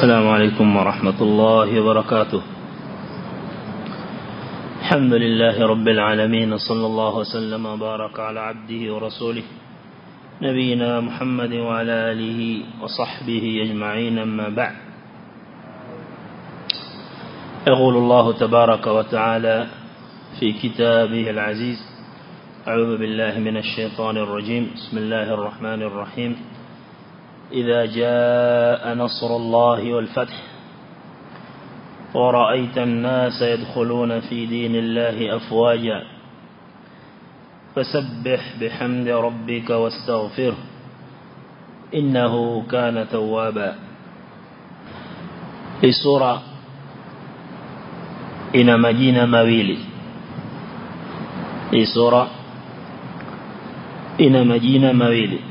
السلام عليكم ورحمة الله وبركاته. الحمد لله رب العالمين صلى الله وسلم وبارك على عبده ورسوله نبينا محمد وعلى آله وصحبه أجمعين أما بعد. يقول الله تبارك وتعالى في كتابه العزيز أعوذ بالله من الشيطان الرجيم بسم الله الرحمن الرحيم. إذا جاء نصر الله والفتح ورأيت الناس يدخلون في دين الله أفواجا فسبح بحمد ربك واستغفره إنه كان توابا. في سورة ina majina mawili. Hii sura ina majina mawili.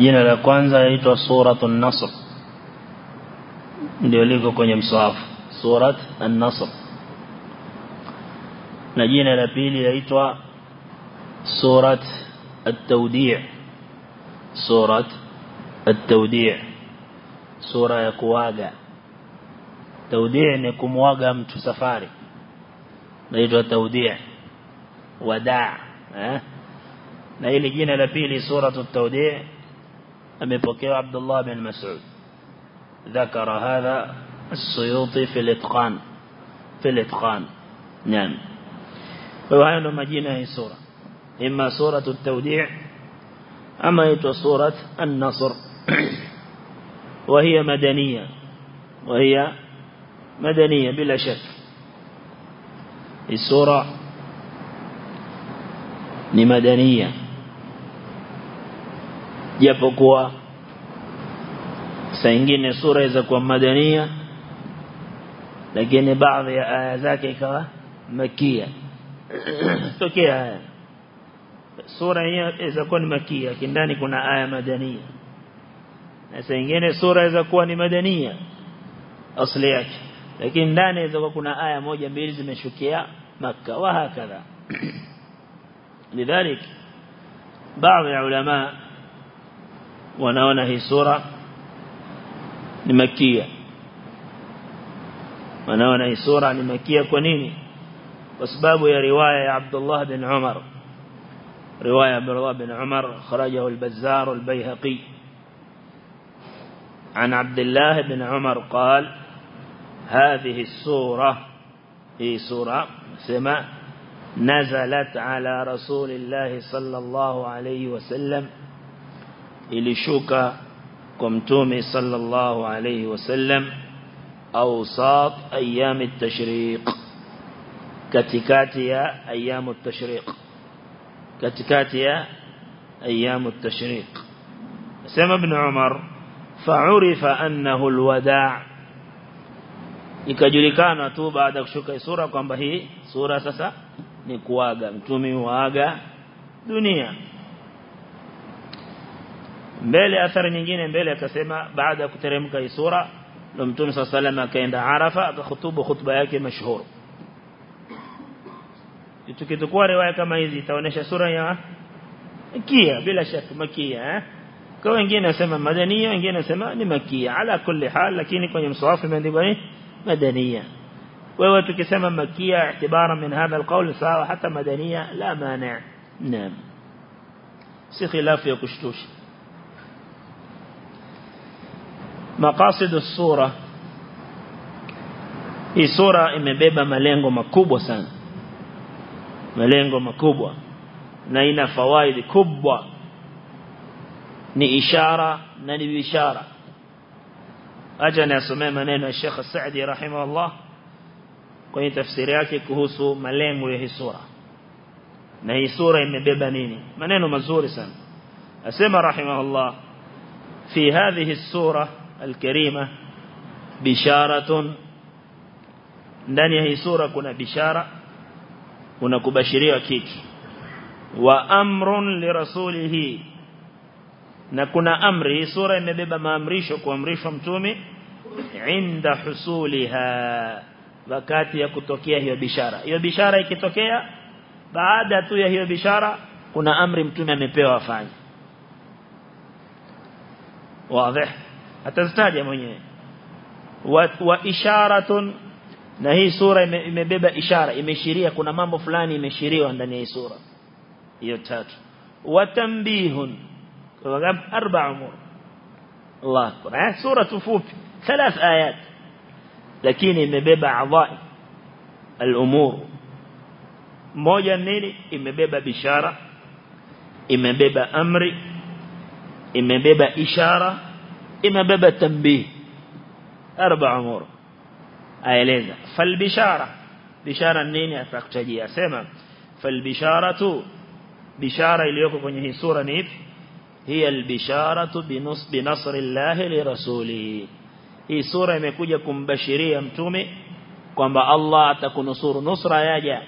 Jina la kwanza laitwa suratul nasr ndio liko kwenye msahafu surat an-nasr na jina la pili laitwa surat at-tawdi' surat at-tawdi' sura ya kuaga tawdi' ni kumwaga mtu safari naitwa tawdi' wadaa eh na ile jina la pili suratu at-tawdi' amepokewa Abdullah bin Mas'ud ذكر هذا السيوطي في الإتقان. في الإتقان. نعم. وهي مجينة هي سورة. إما سورة التوديع أما يتوى سورة النصر. وهي مدنية. وهي مدنية بلا شك. السورة لمدنية. Japokuwa saa ingine sura za kuwa madania lakini baadhi ya aya zake ikawa makia tokea haya sura hiyo inaweza kuwa ni makia kindani kuna aya madania na saa ingine sura inaweza kuwa ni madania asili yake lakini ndani inaweza kuwa kuna aya moja mbili zimeshukia maka wa hakadha lidhalik baadhi ya ulama wanaona hii sura ni makia wanaona hii sura ni makia kwa nini kwa sababu ya riwaya ya Abdullah bin Umar riwaya Abdullah bin Umar kharajahu al-Bazzar al-Baihaqi عن عبد الله بن عمر قال هذه السورة هي سورة سمع نزلت على رسول الله صلى الله عليه وسلم ilishuka kwa mtume sallallahu alayhi wasallam awsat ayyam at-tashriq katikati ya ayyam at-tashriq katikati ya ayyam at-tashriq sema ibn umar fa'urifa annahu al-wada' ikajulikana tu baada kushuka sura kwamba hii sura sasa ni kuaga mtume waaga dunia mbele athari nyingine mbele akasema baada ya kuteremka hii sura ndo mtume صلى الله عليه akaenda Arafa akahutubu khutba yake mashuhuri tukitukua riwaya kama hizi itaonesha sura ya makia bila shaka makia eh kwa wengine wasema madania wengine wasema ni makia ala kulli hal lakini kwenye msawafu imeandikwa ni madania wewe tukisema makia itibara min hadha alqawl sawa hata madania la mani naam si khilafu ya kushtusha maqasid as-sura hii sura imebeba malengo makubwa sana malengo makubwa na ina fawaidi kubwa ni ishara na ni bishara acha nisomee maneno ya Sheikh Saadi rahimahullah kwenye tafsiri yake kuhusu malengo ya hii sura na hii sura imebeba nini maneno mazuri sana asema rahimahullah fi hadhihi as-sura الكريمة بشارة ndani ya hii sura kuna bishara kuna kubashiriwa kiki wa amrun lirasulihi na kuna amri hii sura imebeba maamrisho kuamrishwa mtume inda husuliha wakati ya kutokea hiyo bishara hiyo bishara ikitokea baada tu ya hiyo bishara kuna amri mtume amepewa afanye واضح atazitaja mwenyewe wa, wa isharatun na hii sura imebeba ishara imeshiria kuna mambo fulani imeshiriwa ndani ya hii sura hiyo tatu wa tanbihun arba umur Allah akbar eh sura fupi ثلاث آيات lakini imebeba adhai al-umur moja nini imebeba bishara imebeba amri imebeba ishara إما باب التنبيه. أربع أمور. أيلين فالبشارة. بشارة نيني أفكتجي أسمى فالبشارة. بشارة اللي يقف في سورة نيف هي البشارة بنص بنصر الله لرسوله. هي سورة مكوجة كمبشرية متومي كما الله تكون نصر نصر ياجا.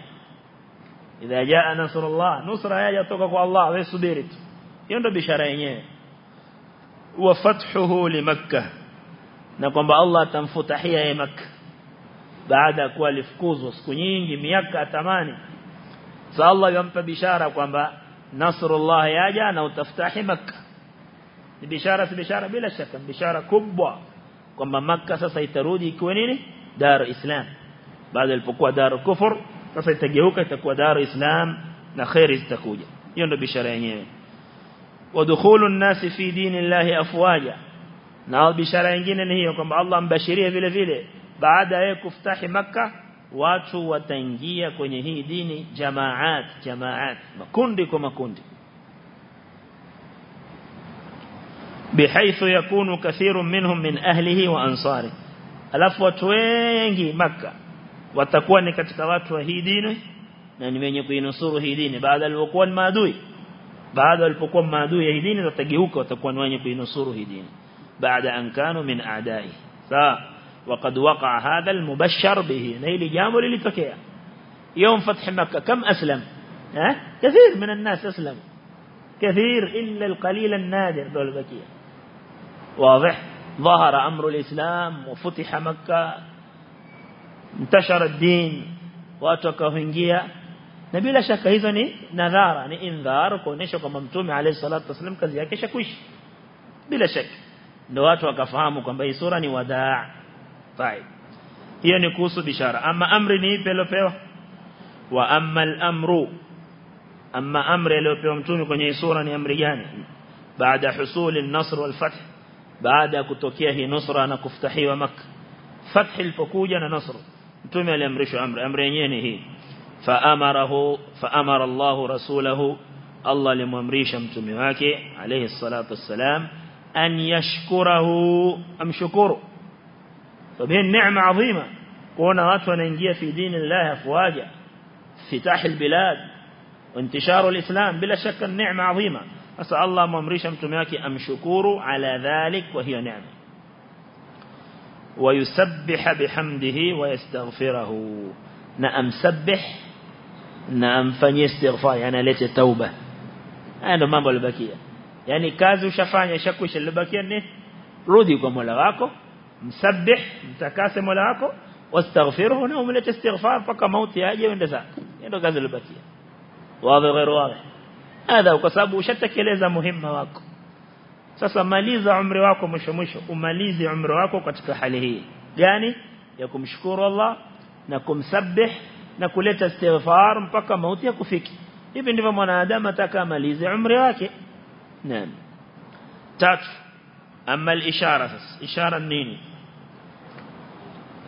إذا جاء نصر الله نصر ياجا توقف الله ويسبيرت يندو بشارة ينيه وفتحه لمكة نقوم بالله تنفتحية مكة بعد أكوى لفكوز وسكنين ميكة تماني فالله يمت بشارة قوم نصر الله ياجا نو تفتح مكة بشارة بشارة بلا شك بشارة كبوة قوم بمكة سيترودي كونيني دار إسلام بعد الفكوة دار كفر سيتجهوك تكوى دار إسلام نخير استكوية ينو بشارة ودخول الناس في دين الله أفواجا نال بشارة ينجين نهيكم الله مبشرية فيلة فيلة بعد كفتح مكة واتو وتنجية كنهي دين جماعات جماعات مكندك ومكندك بحيث يكون كثير منهم من أهله وأنصاره ألف وتوينجي مكة وتكون كتكواتو هي دينه نعني من يكون نصره هي دينه بعد الوقوان ما دوي baada walipokuwa maadui ya dini watageuka watakuwa ni wenye kuinusuru dini. Baada an min aadai sawa وقد وقع هذا المبشر به نيل جامو للتكيا يوم فتح مكة كم أسلم ها؟ كثير من الناس أسلم كثير إلا القليل النادر دول بكية واضح ظهر أمر الإسلام وفتح مكة انتشر الدين واتوكاهنجيا na bila shaka hizo ni nadhara ni indhar kuonesha kwamba mtume alayhi salatu wasallam kazi yake shakwishi bila shaka ndio watu wakafahamu kwamba hii sura ni wadaa طيب hiyo ni kuhusu bishara ama amri ni ipi aliyopewa wa amma al-amru amma amri aliyopewa mtume kwenye sura ni amri gani baada husuli an-nasr wal-fath baada kutokea hii nusra na kufutahiwa makkah fath ilipokuja na nasr mtume aliamrishwa amri amri yenyewe ni hii faamarahu faamara Allah rasulahu Allah alimwamrisha mtume wake alayhi salatu wassalam an yashkurahu amshukuru فبه النعمة عظيمة. كونا watu wanaingia في دين الله أفواجا فتح البلاد وانتشار الإسلام بلا شك النعمة عظيمة. أسأل الله ممريش أمتماك أم شكور؟ على ذلك وهي نعمة. ويسبح بحمده ويستغفره. نأم سبح نأم فني استغفار يعني ليت توبة هذا mambo alibakia yani kazi ushafanya shakwisha libakia ni rudi kwa Mola wako msabbih mtakase Mola wako wastaghfiruhu na umlete istighfar mpaka mauti yaje uende zako ndio kazi ilibakia wazi غير wazi hadha kwa sababu ushatekeleza muhimma wako sasa maliza umri wako mwisho mwisho umalize umri wako katika hali hii gani ya kumshukuru Allah na kumsabbih na kuleta istighfar mpaka mauti yakufiki hivi ndivyo mwanadamu atakamalize umri wake naam tatu ama al-ishara sasa ishara nini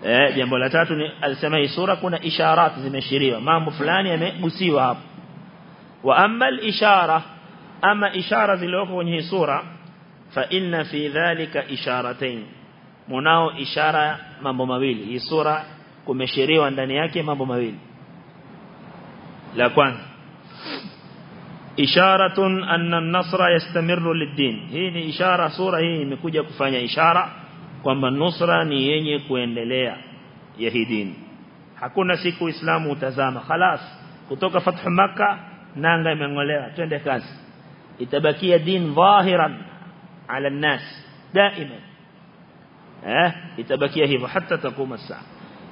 eh jambo la tatu ni alisema hii sura kuna isharat zimeshiriwa mambo fulani yamegusiwa hapo wa amma al-ishara ama ishara zilizoko kwenye hii sura fa inna fi dhalika isharatayn munao ishara mambo mawili hii sura kumeshiriwa ndani yake mambo mawili la kwanza isharatun anna an-nasra yastamirru lid-din hii ni ishara sura hii imekuja kufanya ishara kwamba nusra ni yenye kuendelea ya hii dini hakuna siku uislamu utazama خلاص kutoka fathu makkah nanga imengolewa twende kazi itabakia din dhahiran ala an-nas daima eh itabakia hivyo hata takuma saa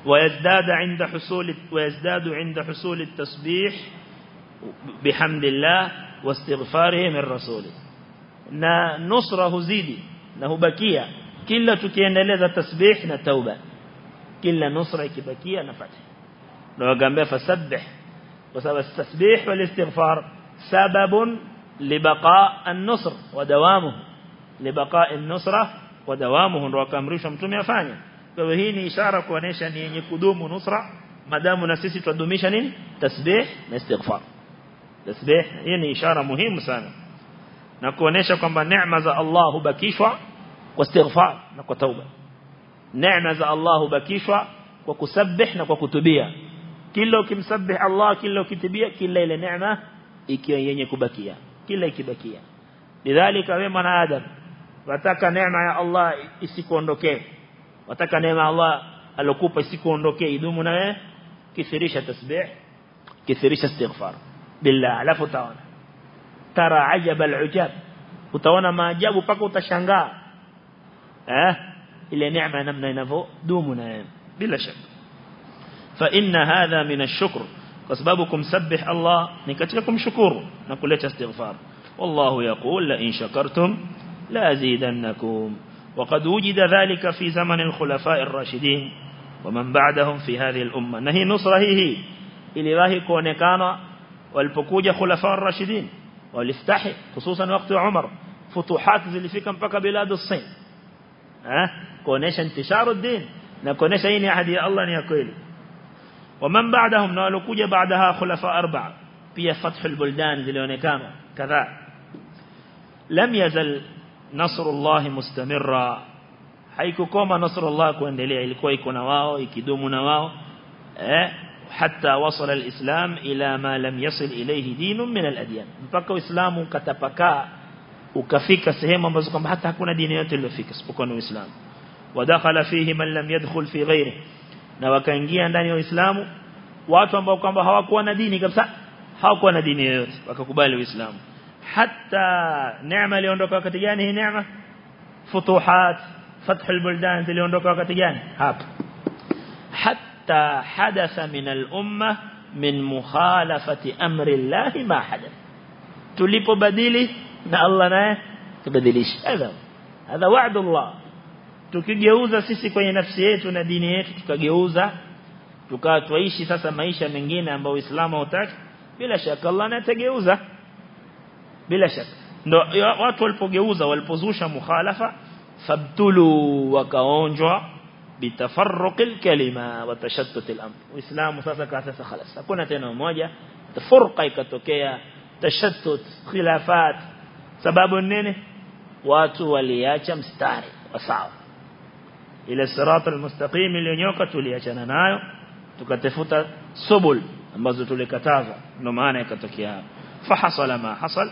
ويزداد عند حصول ويزداد عند حصول التسبيح بحمد الله واستغفاره من رسوله. نا نصره زيدي نهو بكية كلا تكين لذا تسبيح نتوبة كلا نصره كبكية نفتح نو قنبه فسبح. وسبب التسبيح والاستغفار سبب لبقاء النصر ودوامه. لبقاء النصرة ودوامه. رواكم ريشم تم فاني kwa hivyo hii ni ishara kuonesha ni yenye kudumu nusra madamu na sisi tudumisha nini tasbih na istighfar tasbih hii ni ishara muhimu sana na kuonesha kwamba neema za Allah hubakishwa kwa istighfar na kwa tauba neema za Allah hubakishwa kwa kusabih na kwa kutubia kila ukimsabih Allah kila ukitubia kila ile neema ikiwa yenye kubakia kila ikibakia lidhalika wewe mwanadamu wataka neema ya Allah isikuondokee wataka neema Allah alokupa isikuondokee idumu na wewe kithirisha tasbih kithirisha istighfar billah alafu taona tara ajab alujab utaona maajabu paka utashangaa eh ile neema namna inavyodumu na wewe bila shaka fa inna hadha min ash-shukr kwa sababu kumsabbih Allah ni katika kumshukuru na kuleta istighfar wallahu yaqul la in shakartum la azidannakum وقد وجد ذلك في زمن الخلفاء الراشدين ومن بعدهم في هذه الأمة. نهي نصره هي. هي إلي راهي كونكانا والبكوج خلفاء الراشدين. والاستحي خصوصا وقت عمر. فتوحات ذي في كم بقى بلاد الصين. ها؟ كونيش انتشار الدين. نكونيش أين أحد؟ يا الله نيقول. ومن بعدهم؟ نعم، نالوكوج بعدها خلفاء أربعة. في فتح البلدان ذي كذا. لم يزل نصر الله مستمرا حيكوكوما نصر الله كوانديليا إلكوي كوناواو إكدوم نواو حتى وصل الإسلام إلى ما لم يصل إليه دين من الأديان مبكو إسلام كتبكا وكفيك سهيم ومزقم حتى هكونا دينيات اللي فيك سبقونوا إسلام ودخل فيه من لم يدخل في غيره نواكا انجيا دانيو إسلام واتوا مبكوانا ديني كبسا هاكونا دينيات وكاكوبالوا إسلامه hata neema iliondoka wakati gani hii neema futuhat fathul buldan ziliondoka wakati gani hapa حتى حدث من الأمة من مخالفة أمر الله ما حدث tulipobadili na Allah naye tubadilishe hadha hadha wa'd Allah tukigeuza sisi kwenye nafsi yetu na dini yetu tukageuza tukawa tuishi sasa maisha mengine ambayo Uislamu hautaki bila shaka Allah anatageuza bila shaka ndo watu walipogeuza walipozusha mukhalafa fabtulu wakaonjwa بتفرق الكلمة وتشتت الأمر وإسلام sasa sasa خلاص hakuna tena umoja tafurqa ikatokea tashattut khilafat sababu nini watu waliacha mstari wa sawa ile sirat almustaqim iliyonyoka tuliachana nayo tukatafuta subul ambazo tulikataza ndio maana ikatokea fahasala ma hasal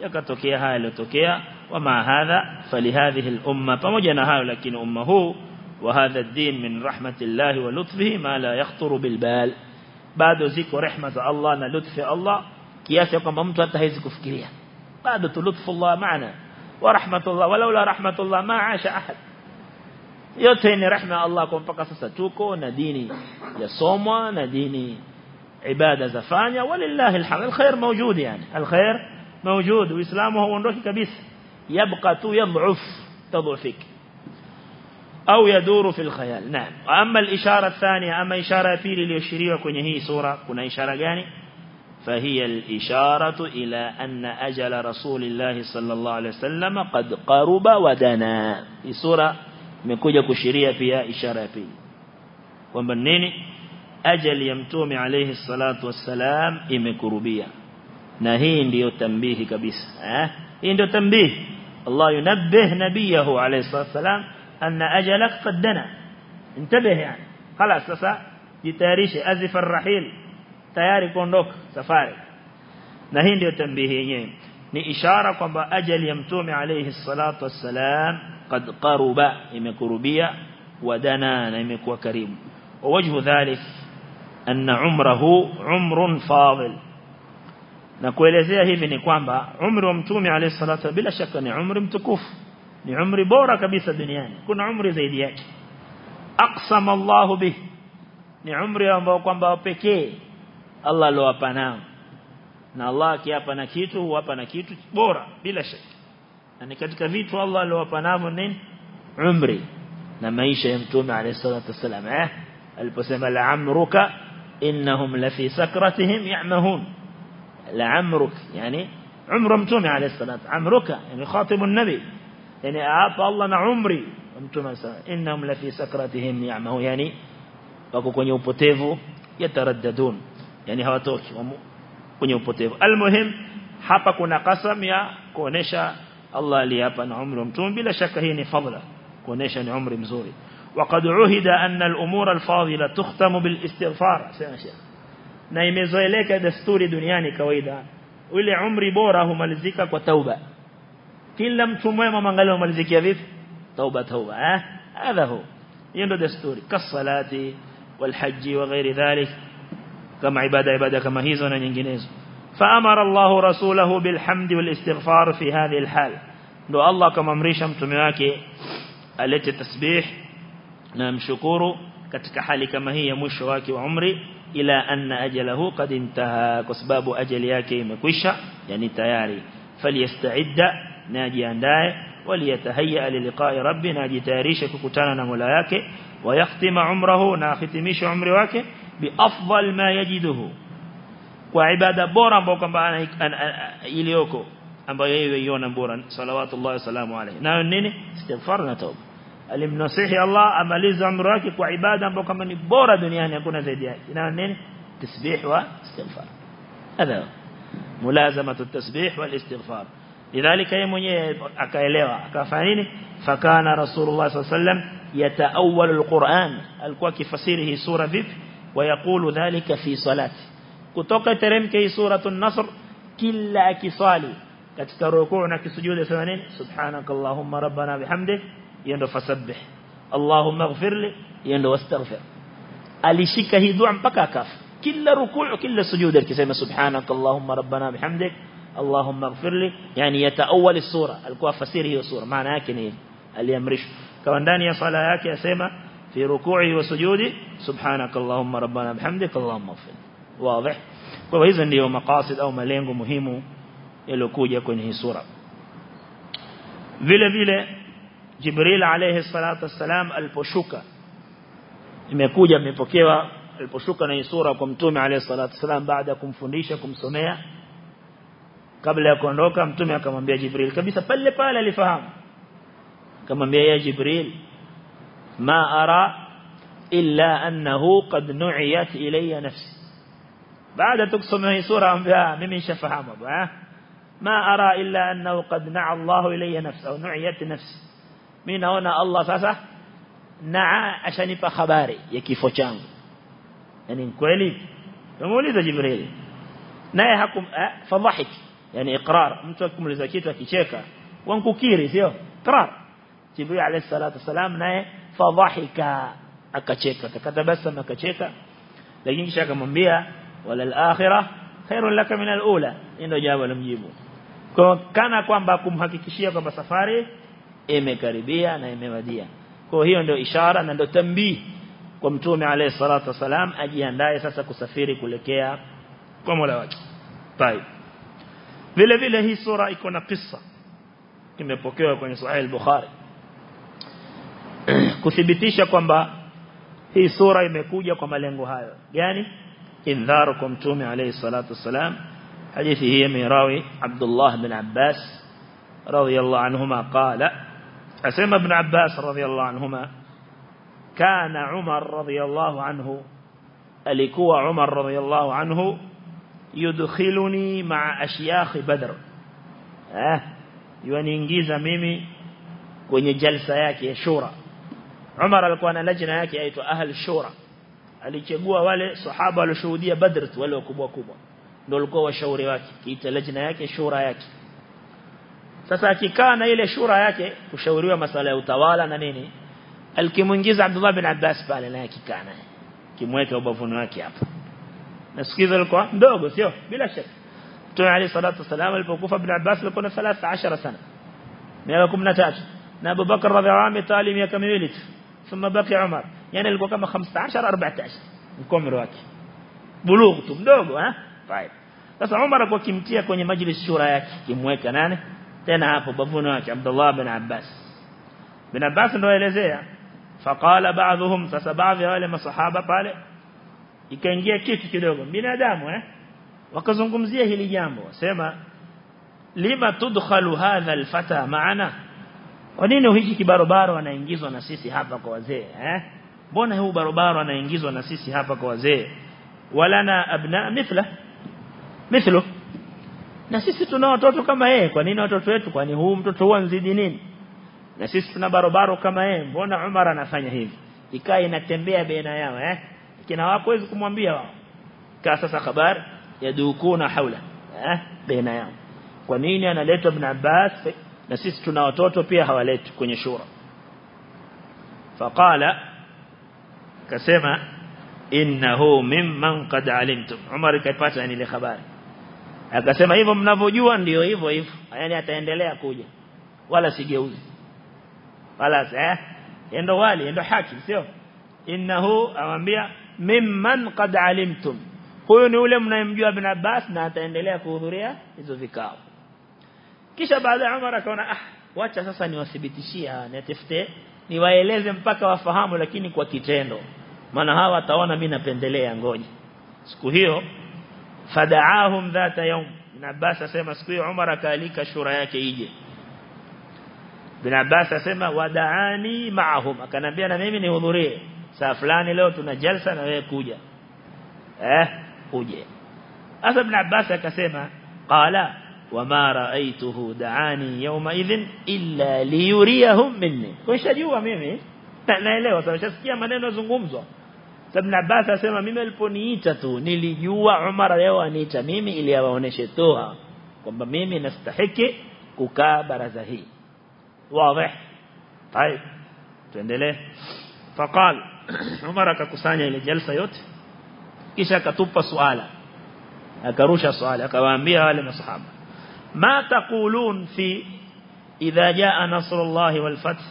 yakatokea haya yaliyotokea wama hadha falihadhihi al-umma pamoja na hayo lakini umma huu وهذا الدين من رحمة الله ولطفه ما لا يخطر بالبال bado ziko rehma za Allah na lutfi Allah kiasi kwamba mtu hata hawezi kufikiria bado tu lutfu Allah maana wa rahmatullah walaula rahmatullah ma aasha ahad yote ni rehma Allah kwa mpaka sasa tuko na dini yasomwa na dini ibada zafanya walillahi alhamd alkhair mawjud yani alkhair موجود وإسلامه وندوشي كبيس يبقى تو يضعف تضعفك أو يدور في الخيال. نعم. وأما الإشارة الثانية أما إشارة في اللي يشيروا كني هي سورة كنا إشارة غاني فهي الإشارة إلى أن أجل رسول الله صلى الله عليه وسلم قد قرب ودنا. في سورة مكوجه كشيريا فيها إشارة فيل. ومنني أجل يمتوم عليه الصلاة والسلام امكربيه na hii ndiyo tambihi kabisa eh hii ndio tambihi Allah yunabbih nabiyahu alayhi salatu أن أجلك قد دنا انتبه يعني خلاص sasa jitayarishe azif arrahil tayari kuondoka safari na hii ndio tambihi yenyewe ni ishara kwamba ajali ya mtume alayhi salatu wassalam qad qaruba imekurubia wadana na imekuwa karibu wajhu dhalik anna umrahu umrun fadil na kuelezea hivi ni kwamba umri wa mtume alayhi salatu bila shaka ni umri mtukufu ni umri bora kabisa duniani kuna umri zaidi yake aqsama Allah bih ni umri ambao kwamba pekee Allah alowapa nao na Allah akiapa na kitu huapa na kitu bora bila shaka na ni katika vitu Allah alowapa navyo nini umri na maisha ya mtume alayhi salatu wasallam eh aliposema la amruka innahum la fi sakratihim ya'mahun لعمرك يعني عمر متوم عليه الصلاة عمرك يعني خاطب النبي. يعني أعطى الله عمري. متوم إنهم لفي سكرتهم نعمه يعني وكوكوني وبوتيفو يترددون. يعني هواتوكي وكوني وبوتيفو المهم حابا كنا قسم يا كونيشا الله ليابا نعمر متوم بلا شك هيني فضلة. كونيشا نعمر مزوري. وقد عهد أن الأمور الفاضلة تختم بالإستغفار. سيما شيخ na imezoeleka desturi duniani kawaida ule umri bora humalizika kwa tauba kila mtu mwema mangalia humalizikia vipi tauba tauba eh hu hiyo ndio desturi kasalati walhaji wa ghairi dhalik kama ibada ibada kama hizo na nyinginezo فأمر الله رسوله بالحمد والاستغفار في هذه الحال ndo Allah akamamrisha mtume wake alete tasbih na mshukuru katika hali kama hii ya mwisho wake wa umri ila anna ajalahu qad intaha kwa sababu ajali yake imekwisha yani tayari falyastaidda na ajiandae waliyatahayya liliqa'i rabbi na ajitayarishe kukutana na Mola yake wayakhtima umrahu na akhitimisha umri wake bi afdal ma yajiduhu kwa ibada bora ambayo kwamba iliyoko ambayo yeye iona bora salawatullah wasalamu alayhi nayo nini istighfar na tauba alimnasihi Allah amaliza umri wake kwa ibada ambayo kama ni bora duniani hakuna zaidi yake nayo nini tasbih wa istighfar hadha mulazamatu tasbih wal istighfar lidhalika yeye mwenyewe akaelewa akafanya nini fakana rasulullah sallallahu alayhi wasallam yataawwal alquran alikuwa kifasiri hii sura vipi ويقول ذلك في صلاتي kutoka teremke hii suratul nasr kila akisali katika rukuu na kisujudu sema nini subhanakallahumma rabbana bihamdik yendo fasabbih allahumma ighfirli yendo wastaghfir alishika hii dua mpaka akafa kila rukuu kila sujudu akisema subhanakallahumma rabbana bihamdik allahumma ighfirli yani yataawwal sura alikuwa fasiri hiyo sura maana yake ni aliamrishwa kama ndani ya sala yake asema fi ruku'i wa sujudi subhanakallahumma rabbana bihamdik allahumma ighfirli واضح kwa hizo ndio maqasid au malengo muhimu yaliokuja kwenye hii sura vile vile Jibril alayhi salatu wassalam aliposhuka imekuja imepokewa aliposhuka na hii sura kwa mtume alayhi salatu wassalam baada ya kumfundisha kumsomea kabla ya kuondoka mtume akamwambia Jibril kabisa pale pale alifahamu akamwambia ya Jibril ma ara illa annahu qad nu'iyat ilayya nafsi baada tukusomea hii sura ambia mimi nishafahamu bwana ma ara illa annahu qad na'a Allah ilayya nafsi au nu'iyat nafsi mimi naona Allah sasa naa ashanipa habari ya kifo changu yani kweli tumuuliza Jibril naye hakum fadhahik yani iqrar mtu akumuliza kitu akicheka wankukiri sio iqrar Jibril alayhi salatu wasalam naye fadhahika akacheka akatabasama akacheka lakini kisha akamwambia wala al-akhirah khairun laka min al-ula ndio jawabu alimjibu kwa kana kwamba kumhakikishia kwamba safari imekaribia na imewadia kwa hiyo ndio ishara na ndio tambii kwa mtume alayhi salatu wasalam ajiandae sasa kusafiri kuelekea kwa Mola wake طيب vile vile hii sura iko na kisa kimepokewa kwenye Sahih al-Bukhari kuthibitisha kwamba hii sura imekuja kwa malengo hayo gani إنذار كمتوم عليه الصلاة والسلام حديث هي ميراوي عبد الله بن عباس رضي الله عنهما قال أسمى بن عباس رضي الله عنهما كان عمر رضي الله عنه ألكوا عمر رضي الله عنه يدخلني مع أشياخ بدر أه يونينجيز ميمي kwenye jalsa yake ya shura Umar alikuwa na lajna yake aitwa ahli shura alichagua wale sahaba walioshuhudia Badr wale wakubwa kubwa ndio walikuwa washauri wake kiita lajna yake shura yake sasa akikaa na ile shura yake kushauriwa masala ya utawala na nini alikimuingiza Abdullah bin Abbas pale na akikaa naye kimweka ubavuni wake hapa nasikiza alikuwa mdogo sio bila shaka Mtume Ali salatu wasalam alipokufa bin Abbas alikuwa na 13 sana miaka 13 na Abu Bakar radhiallahu anhu tali miaka miwili tu ثم بقي عمر يعني alikuwa kama 15 14 mkomero wake bulugh tu mdogo eh طيب sasa Umar alikuwa kimtia kwenye majlis shura yake kimweka nane tena hapo bavuni wake Abdullah bin Abbas bin Abbas ndo elezea faqala ba'dhum sasa baadhi ya wale masahaba pale ikaingia kitu kidogo binadamu eh wakazungumzia hili jambo wasema lima tudkhalu hadha alfata maana kwa nini hiki kibarobaro anaingizwa na sisi hapa kwa wazee eh mbona huu barobaro anaingizwa na sisi hapa kwa wazee walana abna mithla mithlu na sisi tuna watoto kama yeye. Kwa nini watoto wetu? Kwani huu mtoto huwa nzidi nini? Na sisi tuna barobaro kama yeye. Mbona Umar anafanya hivi? Ikaa inatembea baina yao eh? Kina wako wezi kumwambia wao. Kaa sasa habari yadukuna haula eh? Baina yao. Kwa nini analetwa ibn Abbas? Na sisi tuna watoto pia hawaleti kwenye shura. Faqala kasema innahu mimman qad alimtum. Umar kaipata yani ile habari akasema hivyo mnavyojua ndio hivyo hivyo. Yani ataendelea kuja. Wala sigeuzi. Wala eh endo wali endo haki sio? Innahu awambia mimman qad alimtum. Huyo ni ule mnayemjua bin Abbas na ataendelea kuhudhuria hizo vikao. Kisha baada ya Umar akaona ah wacha sasa niwathibitishie nitafute niwaeleze mpaka wafahamu lakini kwa kitendo. Maana hawa wataona mimi napendelea ngoja. Siku hiyo fadaahum dhata yawm ibn Abbas asema siku hiyo Umar akaalika shura yake ije ibn Abbas asema wadaani maahum akanambia na mimi nihudhurie saa fulani leo tuna jalsa na wewe kuja eh uje Asa ibn Abbas akasema qala wama raaituhu daani yawma idhin illa liyuriyahum minni kushajua mimi naelewa sababu shasikia maneno zungumzwa Ibn Abbas asema mimi aliponiita tu nilijua Umar leo aniita mimi ili awaoneshe toa kwamba mimi nastahiki kukaa baraza hii wazi طيب tuendelee faqal Umar akakusanya ile jalsa yote kisha akatupa swala akarusha swali akawaambia wale masahaba ma taqulun fi idha jaa nasrullahi wal fath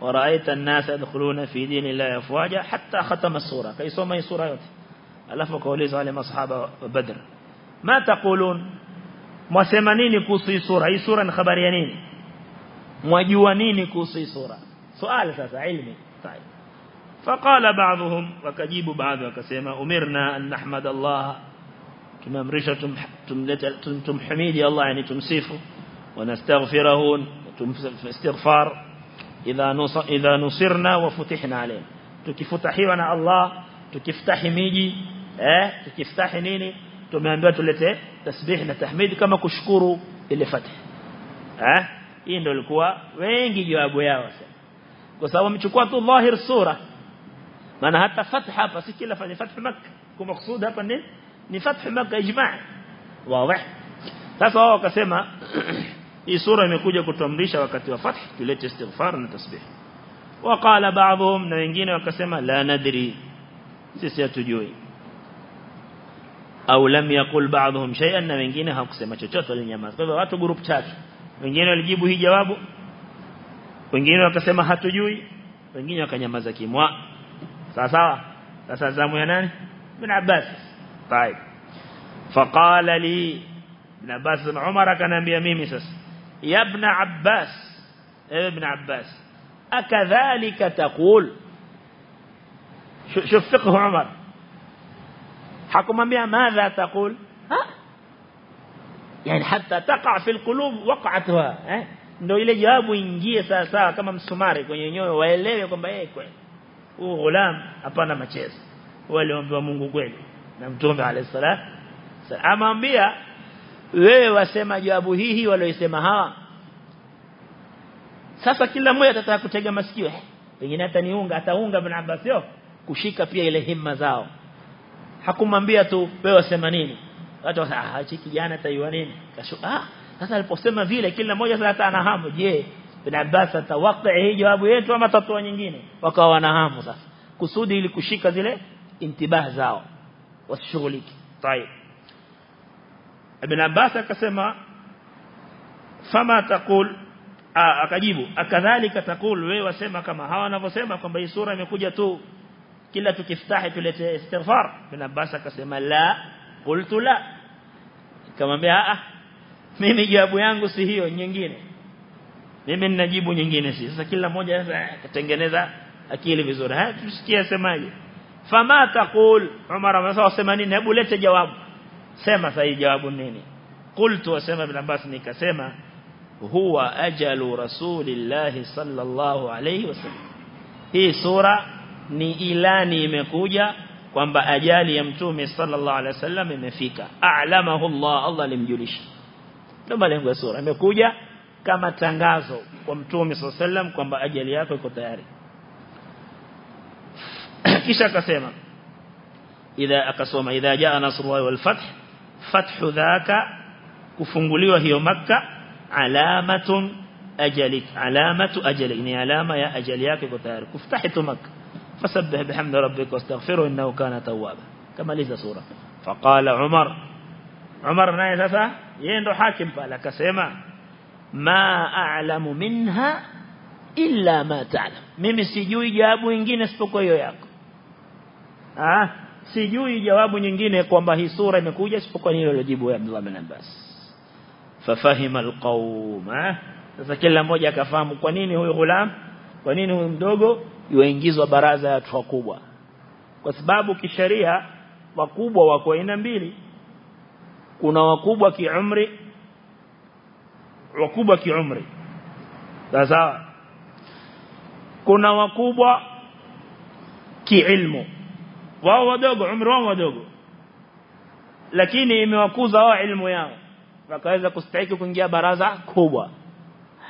ورأيت الناس يدخلون في دين الله أفواجا حتى ختم السورة. كي سوما يوت ألف قوليز على أصحاب بدر. ما تقولون؟ ni habari ya nini mwajua nini kuhusu hii sura swali sasa ilmi طيب. فقال بعضهم وكجيب بعض وكسما أمرنا أن نحمد الله. tumeamrishwa tumhimidi Allah yani tumsifu ونستغفره استغفار. إذا نصرنا وفتحنا عليهم تكفتحيونا الله تكفتحي ميجي تكفتحي نيني تميانبات التي تسبيحنا تحميد كما كشكرو اللي فتح ها إنه الكوا وينجي جواب ياوس قصوا ومشكوا تظاهر صورة من حتى فتحة فسيك إلا فتح مكة كمقصود هذا نين نفتح مكة إجماع واضح تسوى وكسيما ها hii sura imekuja kutuamrisha wakati wa fath tulete istighfar na tasbih وقال بعضهم na wengine wakasema la nadri sisi hatujui au lam yaqul ba'dhum shay'an na wengine hawakusema chochote walinyamaza kwa hivyo watu group tatu wengine walijibu hii jawabu wengine wakasema hatujui wengine wakanyamaza kimwa sawa sawa sasa zamu ya nani ibn Abbas طيب فقال لي ابن عباس بن عمر كان mimi sasa يا ابن عباس ابن عباس أكذلك تقول شوف فقه عمر حكم بها ماذا تقول ها يعني حتى تقع في القلوب وقعتها eh ndio ile jawabu ingie sawa sawa kama msumari kwenye nyoyo waelewe kwamba yeye kweli huyo ghulam hapana machezo wale waambiwa Mungu kweli na mtume alayhi salatu amwambia wewe wasema jawabu hii walioisema hawa. Sasa kila mmoja atataka kutega masikio. Eh, pengine ataniunga ataunga ibn Abbas yo kushika pia ile himma zao. Hakumwambia tu wewe wasema nini? Watu wasema ah kijana tayua nini? Kasho ah sasa aliposema vile kila mmoja sasa ana hamu. Je ibn Abbas atawaka hii jawabu yetu ama tatua nyingine? Wakawa wana hamu sasa. Kusudi ili kushika zile intibah zao. Wasishughuliki tayeb ibn Abbas akasema fama taqul akajibu akadhalika taqul wewe wasema kama hawa wanavyosema kwamba hii sura imekuja tu kila tukiftahi tulete istighfar. Ibn Abbas akasema la qultu la. Kamwambia a mimi jawabu yangu si hiyo nyingine. Mimi ninajibu nyingine si. Sasa kila mmoja akatengeneza akili vizuri. Ha tusikie semaje fama taqul Umar amesema nini? Hebu lete jawabu sema sahihi jawabu nini qultu wasema bin Abbas nikasema huwa ajalu rasulillah sallallahu alayhi wasallam hii sura ni ilani imekuja kwamba ajali ya mtume sallallahu alaihi wasallam imefika a'lamahu Allah Allah alimjulisha ndio malengo ya sura imekuja kama tangazo kwa mtume sallallahu alaihi wasallam kwamba ajali yako iko tayari kisha akasema idha akasoma idha jaa nasrullahi wal fath فتح ذاك كفنغوليو وهي مكة علامة أجلك علامة أجلك يعني علامة يا أجليك كتار كفتحت مكة. فسبح بحمد ربك واستغفره إنه كان توابا. كما لذا سورة. فقال عمر. عمر نايزفة يندو حاكم؟ فالك سيما ما أعلم منها إلا ما تعلم. ممي سيجوي جابو إنجين اسبقو يوياك ها آه؟ Sijui jawabu nyingine kwamba hii sura imekuja isipokuwa hilo lilojibu Abdullah bin Abbas. Fafahima alqaum sasa kila mmoja akafahamu kwa nini huyu gulam kwa nini huyu mdogo yuingizwa baraza ya watu wakubwa. Kwa sababu kisheria wakubwa wako aina mbili. Kuna wakubwa kiumri wakubwa kiumri. Sasa kuna wakubwa kiilmu wao wadogo umri wao wadogo lakini imewakuza wao ilmu yao wakaweza kustahili kuingia baraza kubwa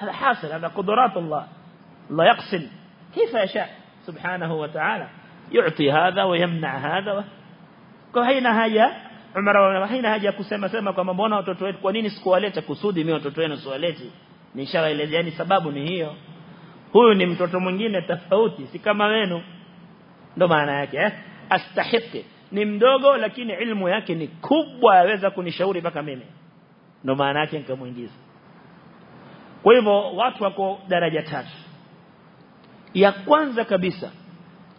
هذا حاصل هذا قدرات الله الله يقسم كيف يشاء سبحانه وتعالى يعطي هذا ويمنع هذا kwa haina haja Umar haina haja kusema sema kwamba mbona watoto wetu kwa nini sikuwaleta kusudi mimi watoto wenu siwaleti ni ishara ile yani sababu ni hiyo huyu ni mtoto mwingine tofauti si kama wenu ndo maana yake eh astahiki ni mdogo lakini ilmu yake ni kubwa yaweza kunishauri mpaka mimi ndo maana yake nikamuingiza kwa hivyo watu wako daraja tatu ya kwanza kabisa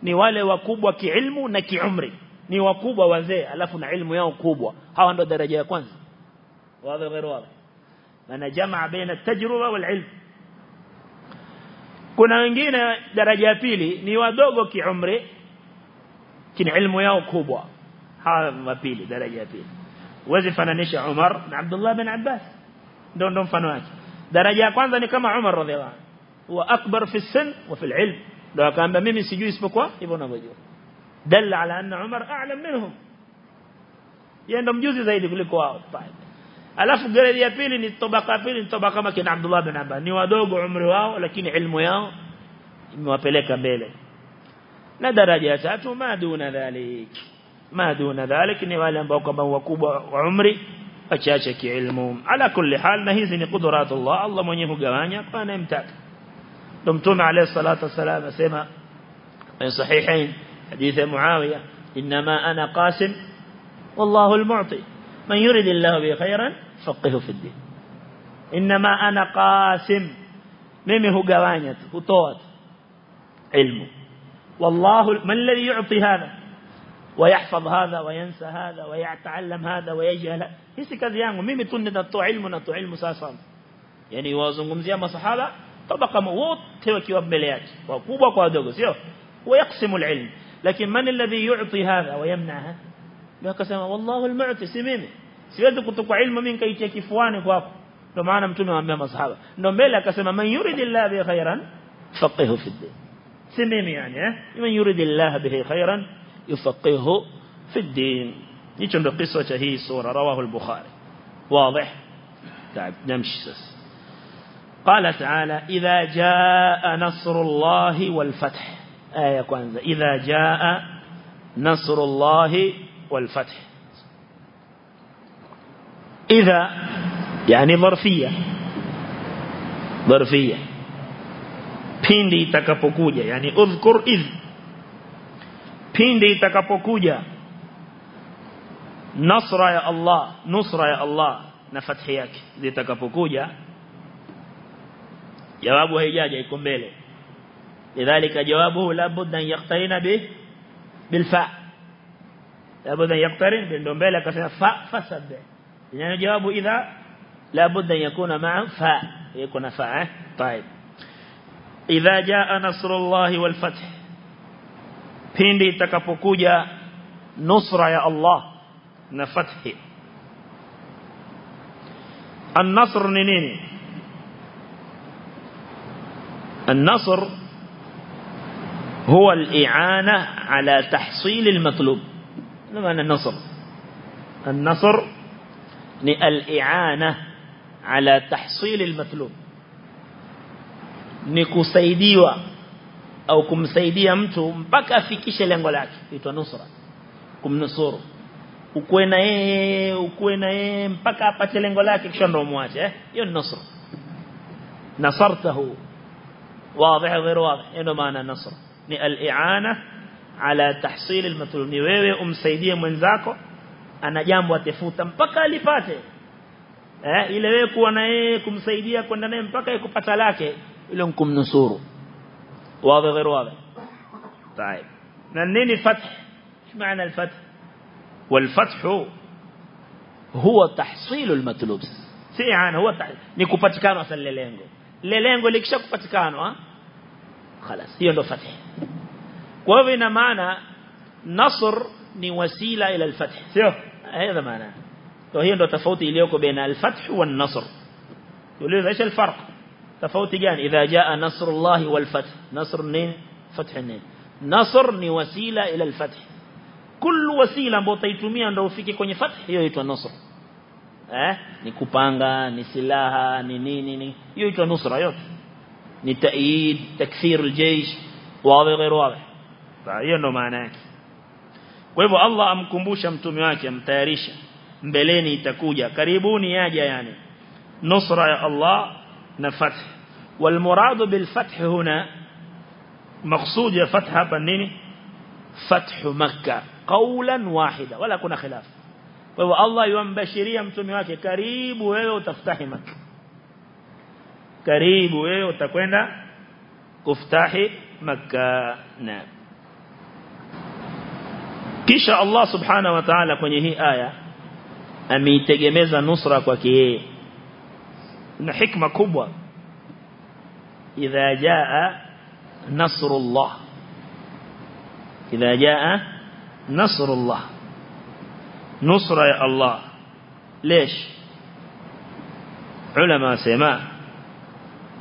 ni wale wakubwa kiilmu na kiumri ni wakubwa wazee alafu na ilmu yao kubwa hawa ndo daraja ya kwanza wazi غير wazi maana jamaa baina tajruba wal ilm kuna wengine daraja ya pili ni wadogo kiumri kina ilmu yao kubwa hawa wa pili daraja ya pili uweze fananisha Umar na Abdullah bin Abbas ndio ndo mfano wake daraja ya kwanza ni kama Umar radhiallahu huwa akbar fi sin wa fi ilm ndio akaambia mimi sijui isipokuwa hivyo unavyojua dalla ala anna Umar a'lam minhum yeye ndo mjuzi zaidi kuliko wao alafu grade ya pili ni tabaka pili ni tabaka kama kina Abdullah bin Abbas ni wadogo umri wao lakini ilmu yao imewapeleka mbele na daraja ya tatu ma duna dhalik ma duna dhalik ni wale ambao kama wakubwa wa umri wachache kiilmu ala kulli hal na hizi ni qudratullah Allah mwenyewe hugawanya kwa anayemtaka ndo mtume alayhi salatu wasalam asema kwenye sahihain حديث معاوية إنما أنا قاسم والله المعطي من يريد الله به خيرا فقه في الدين إنما أنا قاسم mimi hugawanya tu hutoa tu ilmu والله من الذي يعطي هذا؟ ويحفظ هذا وينسى هذا ويتعلم هذا ويجهل هي سكذيان ميمي تندى تو علم نتو علم ساسان. يعني وازغومزيا مسحابا طبقة موت وكيو مبلياك وكبوا كوادغو سيو. ويقسم العلم. لكن من الذي يعطي هذا ويمنعها لو قسم والله المعطي سيمين سيوذ كنتو علم مين كايتيا كفواني كواك لو معنى متومي وامبيا مسحابا ندمبل قسم من يريد الله بخيرا فقهه في الدين. سميم يعني ها؟ من يريد الله به خيرا يفقهه في الدين. يجند قصة هي سورة رواه البخاري. واضح؟ تعب نمشي. قال تعالى إذا جاء نصر الله والفتح. آية كونزة إذا جاء نصر الله والفتح. إذا يعني ظرفية. ظرفية. Pindi itakapokuja yani udhkur idh pindi itakapokuja nasra ya Allah nusra ya Allah na fathi yake zitakapokuja jawabu haijaja iko mbele lidhalika jawabu la budda an yaqtarina bi bil fa la budda an yaqtarin ndio mbele akasema fa fasabbih yani jawabu idha la budda an yakuna ma'a fa nafaa eh طيب jaa nasrullahi wal fath pindi itakapokuja nusra ya Allah na fathi. النصر nini? النصر هو الإعانة على تحصيل المطلوب ما معنى النصر النصر الإعانة على تحصيل المطلوب ni kusaidiwa au kumsaidia mtu mpaka afikishe lengo lake itwa nusra kumnusuru ukue na yeye ukue na yeye mpaka apate lengo lake kisha ndo muache eh hiyo ni nusra nasartahu واضح غير واضح ndio maana nusra ni al-i'ana ala tahsil al-matlub ni wewe umsaidie mwenzako ana jambo atafuta mpaka alipate eh ile wewe kuwa na yeye kumsaidia kwenda naye mpaka ikupata lake ile kumnusuru واضح غير واضح طيب نني فتح إيش معنى الفتح والفتح هو تحصيل المطلوب si ana huwa ni kupatikana sasa lile lengo lile lengo likisha kupatikana خلاص hiyo ndo fath kwa hivyo ina maana nasr ni wasila ila al-fath sio هذا maana kwa hiyo ndo tofauti iliyoko baina al-fath wa an-nasr إيش الفرق تفوت جان. إذا جاء نصر الله والفتح. نصر نين فتح نين نصر نوسيلة إلى الفتح كل وسيلة بوتيتومي عند وفيك كون فتح هي يتو نصر إيه نكوبانغا ني نيني نيني هي يتو نصر ني تأييد، تكثير الجيش واضح غير واضح فهي نو معناك ويبو الله أم كمبوشم أم تاريشا مبليني تكوجا كريبوني يا جاني نصر يا الله نفتح والمراد بالفتح هنا مقصود يا فتح بنين فتح مكة قولا واحدا ولا كنا خلاف. فهو الله يمبشري يمتمي واكي كريب ويو تفتح مكة. كريب ويو تكوين كفتح مكة. نعم. كيش الله سبحانه وتعالى كنه هي آية؟ أمي تجميز نصرك وكيه na hikma kubwa idha jaa nasrullah idha jaa nasrullah nusra ya Allah ليش؟ علماء سماء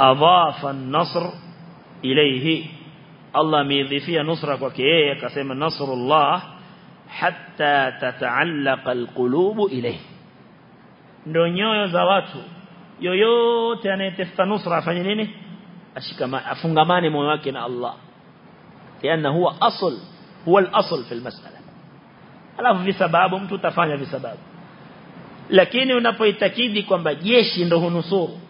أضاف النصر إليه. الله ميضيفية نصرة وكيه كسيما نصر الله حتى تتعلق القلوب إليه. ndio nyoyo za watu yoyote anayetafuta nusra afanye nini ashikama afungamane moyo wake na Allah yana huwa asl huwa al-asl fi al-mas'ala alafu visababu mtu utafanya visababu lakini unapoitakidi kwamba jeshi ndo hunusuru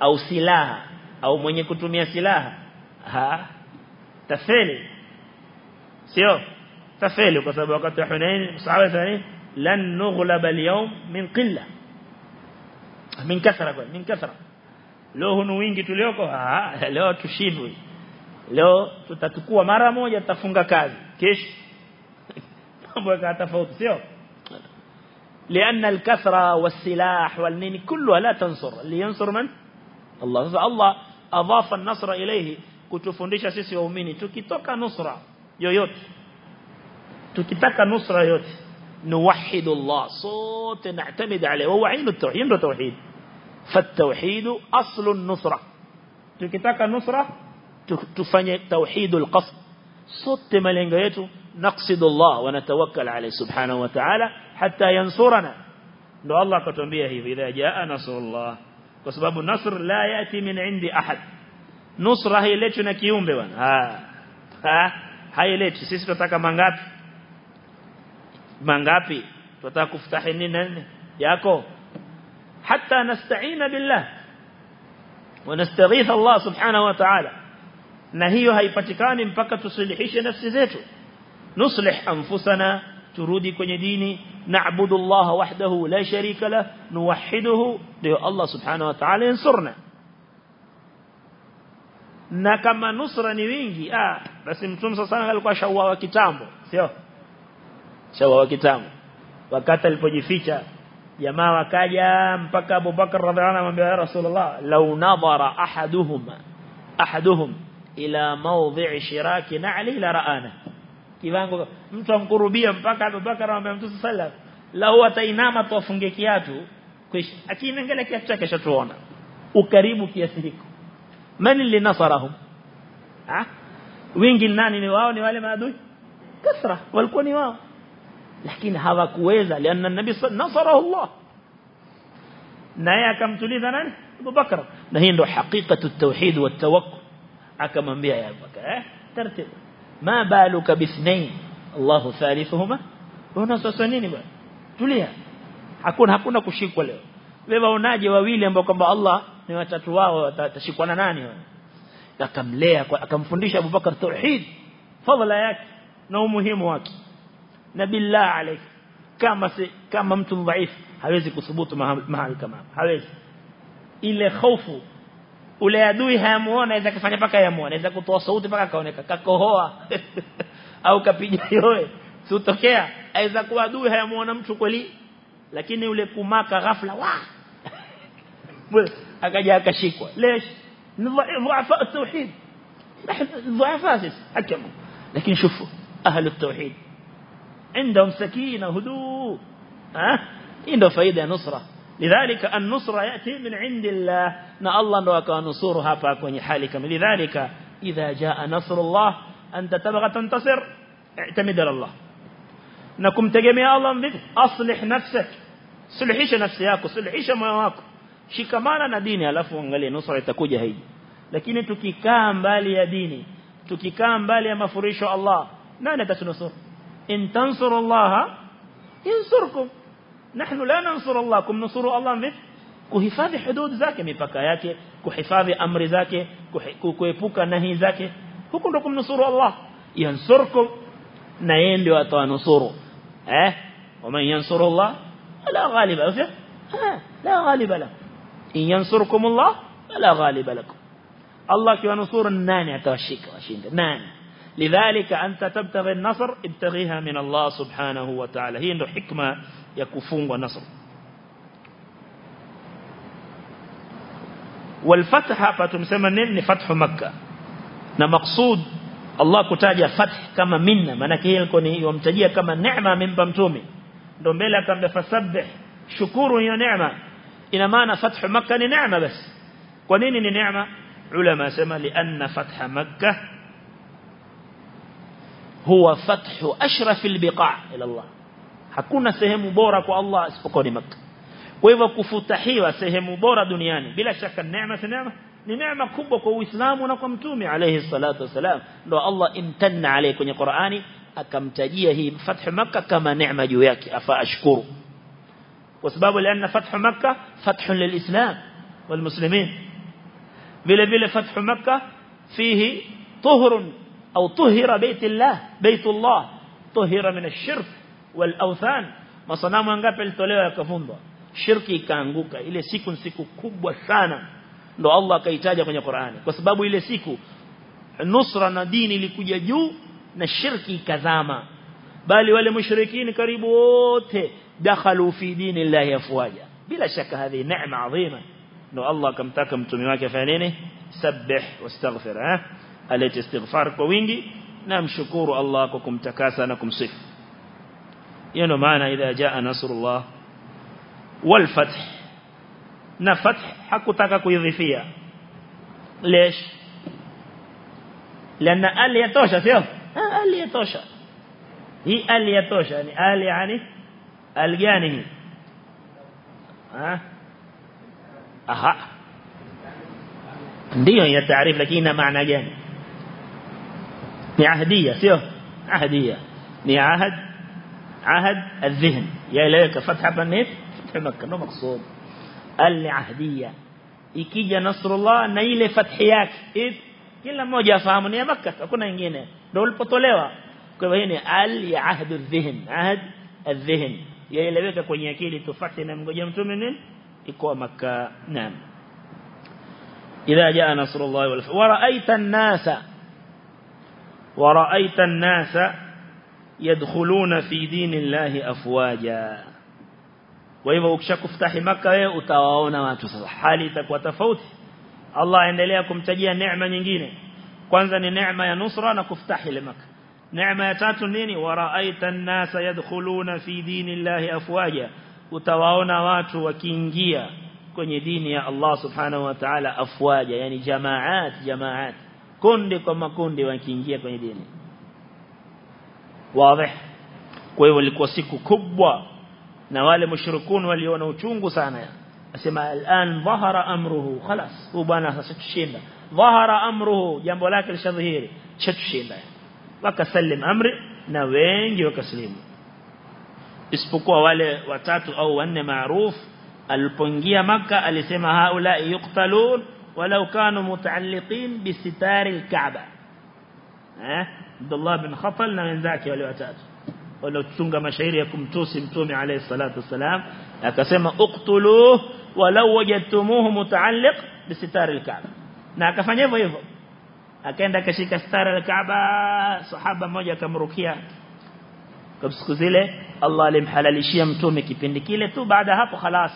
au silaha au mwenye kutumia silaha ha tafeli sio tafeli kwa sababu wakati wa Hunain sahaba thani lan nughlab al-yawm min qilla min kathra kwa min kathra leo hunu wingi tulioko ah leo tushindwe leo tutatukua mara moja tutafunga kazi kesho mambo yaka tofauti sio لأن الكثرة والسلاح والنين كلها لا تنصر اللي ينصر من الله الله أضاف النصر إليه kutufundisha sisi waumini tukitoka nusra yoyote tukitaka nusra yote nuwahidu Allah sote naatamid alayhi wa huwa ainu at-tauhid ndo tauhid فالتوحيد أصل النصرة. تكتاك النصرة تفني توحيد القصد صوت ملنغيته نقصد الله ونتوكل عليه سبحانه وتعالى حتى ينصرنا لو الله كتنبيه إذا جاء نصر الله وسبب النصر لا يأتي من عند أحد نصرة هي ليتنا كيوم بيوان ها ها هاي ليت سيسر تكا مانغابي مانغابي تتاكو فتحيني نن يأكو hatta nasta'ina billah ونستغيث الله سبحانه وتعالى na hiyo haipatikani mpaka tusilihishe nafsi zetu nuslih anfusana turudi kwenye dini na'budu Allah wahdahu la sharika lah nuwahhiduhu ndio Allah subhanahu wa ta'ala yansurna na kama nusra ni wingi ah basi mtume sasa alikuwa shawa kitambo sio shawa kitambo wakati alipojificha jamaa wakaja mpaka Abu Bakar radhiallahu anhu ya Rasulullah law nadhara ahaduhuma ahaduhum ila mawdhi'i shiraki na'li la ra'ana kiwango mtu amkurubia mpaka Abu Bakar amwambia Mtume sallallahu lau atainama tu afunge kiatu akiangalia kiatu chake shatuona ukaribu kiasi hiko man linasarahum ah wingi nani ni wao ni wale maadui kasra walikuwa ni wao lakini hawakuweza lianna nabii nasarahu Allah naye akamtuliza nani Abu Bakar na hii ndio hakikatu tauhid wa tawakkul akamwambia ya Abu Bakar eh tartib ma baluka bithnain Allah thalithuhuma una sasa nini bwana tulia hakuna hakuna kushikwa leo wewe waonaje wawili ambao kwamba Allah ni watatu wao watashikwa na nani akamlea akamfundisha Abu Bakar tauhid fadhila yake na umuhimu wake na billah alayk kama si, kama mtu dhaifu hawezi kuthubutu mahali kama hawezi ile hofu ule adui hayamuona anaweza kufanya paka yamuona anaweza kutoa sauti paka kaoneka kakohoa au kapiga yoe si utokea aweza kuwa adui hayamuona mtu kweli lakini ule kumaka ghafla wa akaja akashikwa lesh ضعفاء التوحيد ضعفاء حكموا لكن شوفوا أهل التوحيد عندهم سكينة هدوء ها؟ عنده فائدة نصرة. لذلك النصرة يأتي من عند الله. نا الله نوكا نصرها فاكوني حالك. لذلك إذا جاء نصر الله أنت تبغى تنتصر اعتمد على الله. نكم تجمي الله بذ أصلح نفسك. سلحيش نفسياك سلحيش مواك شكمانا ديني. ألفو أنغالي نصرة تكوجة هي لكن تكي كام بالي يا ديني. تكي كام بالي يا مفريش الله. نانا تسنصر. إن تنصروا الله ينصركم. نحن لا ننصر الله. كم نصر الله في كحفاظ حدود ذاك ميپاكه yake كحفاظ أمر ذاك كوكوكوكا نهي ذاك. حكم لكم نصر الله. ينصركم. نا لو ndio atoa nusuru ومن ينصر الله لا غالب له. إيه؟ لا غالب له. إن ينصركم الله لا غالب لكم. الله كي نصر؟ الناني اتوشيك واشين الناني لذلك أنت تبتغي النصر ابتغيها من الله سبحانه وتعالى. هي عنده حكمة يكفون ونصر والفتح فتمسمنين فتح مكة. نمقصود الله كتاجي فتح كما منا. منكه يلكوني يومتجي كما نعمة من بمتومي. نمبلة فسبح. شكور يا نعمة. إنما فتح مكة نعمة بس. ونين نعمة؟ علماء سما لأن فتح مكة هو فتح أشرف البقاع. إلى الله. حكونا سهم بورك الله سبقوني مكة. وإذا كفتحي وسهم بور دنياني. بلا شك النعمة نعمة. لنعمة كبك وإسلام ونقمتومي عليه الصلاة والسلام. لو الله امتن عليكم وني قرآني أكم تجيه فتح مكة كما نعمة جوياك أفأشكر وسبب لأن فتح مكة فتح للإسلام والمسلمين. بلا بلا فتح مكة فيه طهر أو طهر بيت الله بيت الله. طهر من الشرك والأوثان. مصنام أنقاب التوليو يكفون شركي كانغوكا إلى سيكون سيكو كبوة وثانا لو الله كيتاجة من القرآن وسبابه إلى سيكو. نصر ندين لكججو نشركي كذاما بل والمشركين كريبو دخلوا في دين الله أفواجا بلا شك هذه نعمة عظيمة. لو الله كمتاكم تميواك فعليني سبح واستغفر ها؟ Alete istighfar kwa wingi na mshukuru Allah kwa kumtakasa na kumsifu hiyo ndo maana idha jaa nasrullah wal fath na fath hakutaka kuidhifia lesh lana ali yatosha sio ali yatosha hii ali yatosha ni ali yani algani hii aha ndio ya taarifu lakini ina maana gani ni ahdiya sio ahdiya ni ahad ahad الذهن يلك فتح بنيت فتح مكة نو مقصود العهدية ikija nasrullah na ile fathi yake kila mmoja afahamu ni Makkah hakuna nyingine ndio ulipotolewa kwa hivyo ni al ya ahd adh-dhihn ahd adh-dhihn yaeleweka kwenye akili tufati na mgoja mtume nini iko Makkah naam idha jaa nasrullah wal wa ra'aita an-nasa ورأيت الناس يدخلون في دين الله أفواجا. وإذا أكشك افتح مكة أتواعون ما تصدح حالتك وتفوت الله عند ليكم تجي نعمة نجينة. كونزني نعمة نصرة نكفتح لمكة نعمة تاتنيني ورأيت الناس يدخلون في دين الله أفواجا. أتواعون ما تكينجيا كن دين يا الله سبحانه وتعالى أفواجا. يعني جماعات جماعات. Kundi kwa makundi wakiingia kwenye dini wazi kwa hivyo ilikuwa siku kubwa na wale mushrikun waliona uchungu sana asema al'an dhahara amruhu خلاص huyu bwana sasa tushinda dhahara amruhu jambo lake lishadhihiri chatushinda wakasallim amri na wengi wakaslimu isipokuwa wale watatu au wanne maarufu alipoingia maka alisema haula yuqtalun walau kanu mutaalliqin bisitari alkaaba eh Abdullah bin Khatal na wenzake wale watatu waliotunga mashairi ya kumtusi mtume alayhi salatu wasalam akasema uqtuluhu walau wajadtumuhu mutaalliq bisitari alkaaba na akafanya hivyo hivyo akaenda akashika stara al-Kaaba sahaba mmoja akamrukia kwa siku zile Allah alimhalalishia mtume kipindi kile tu baada hapo خلاص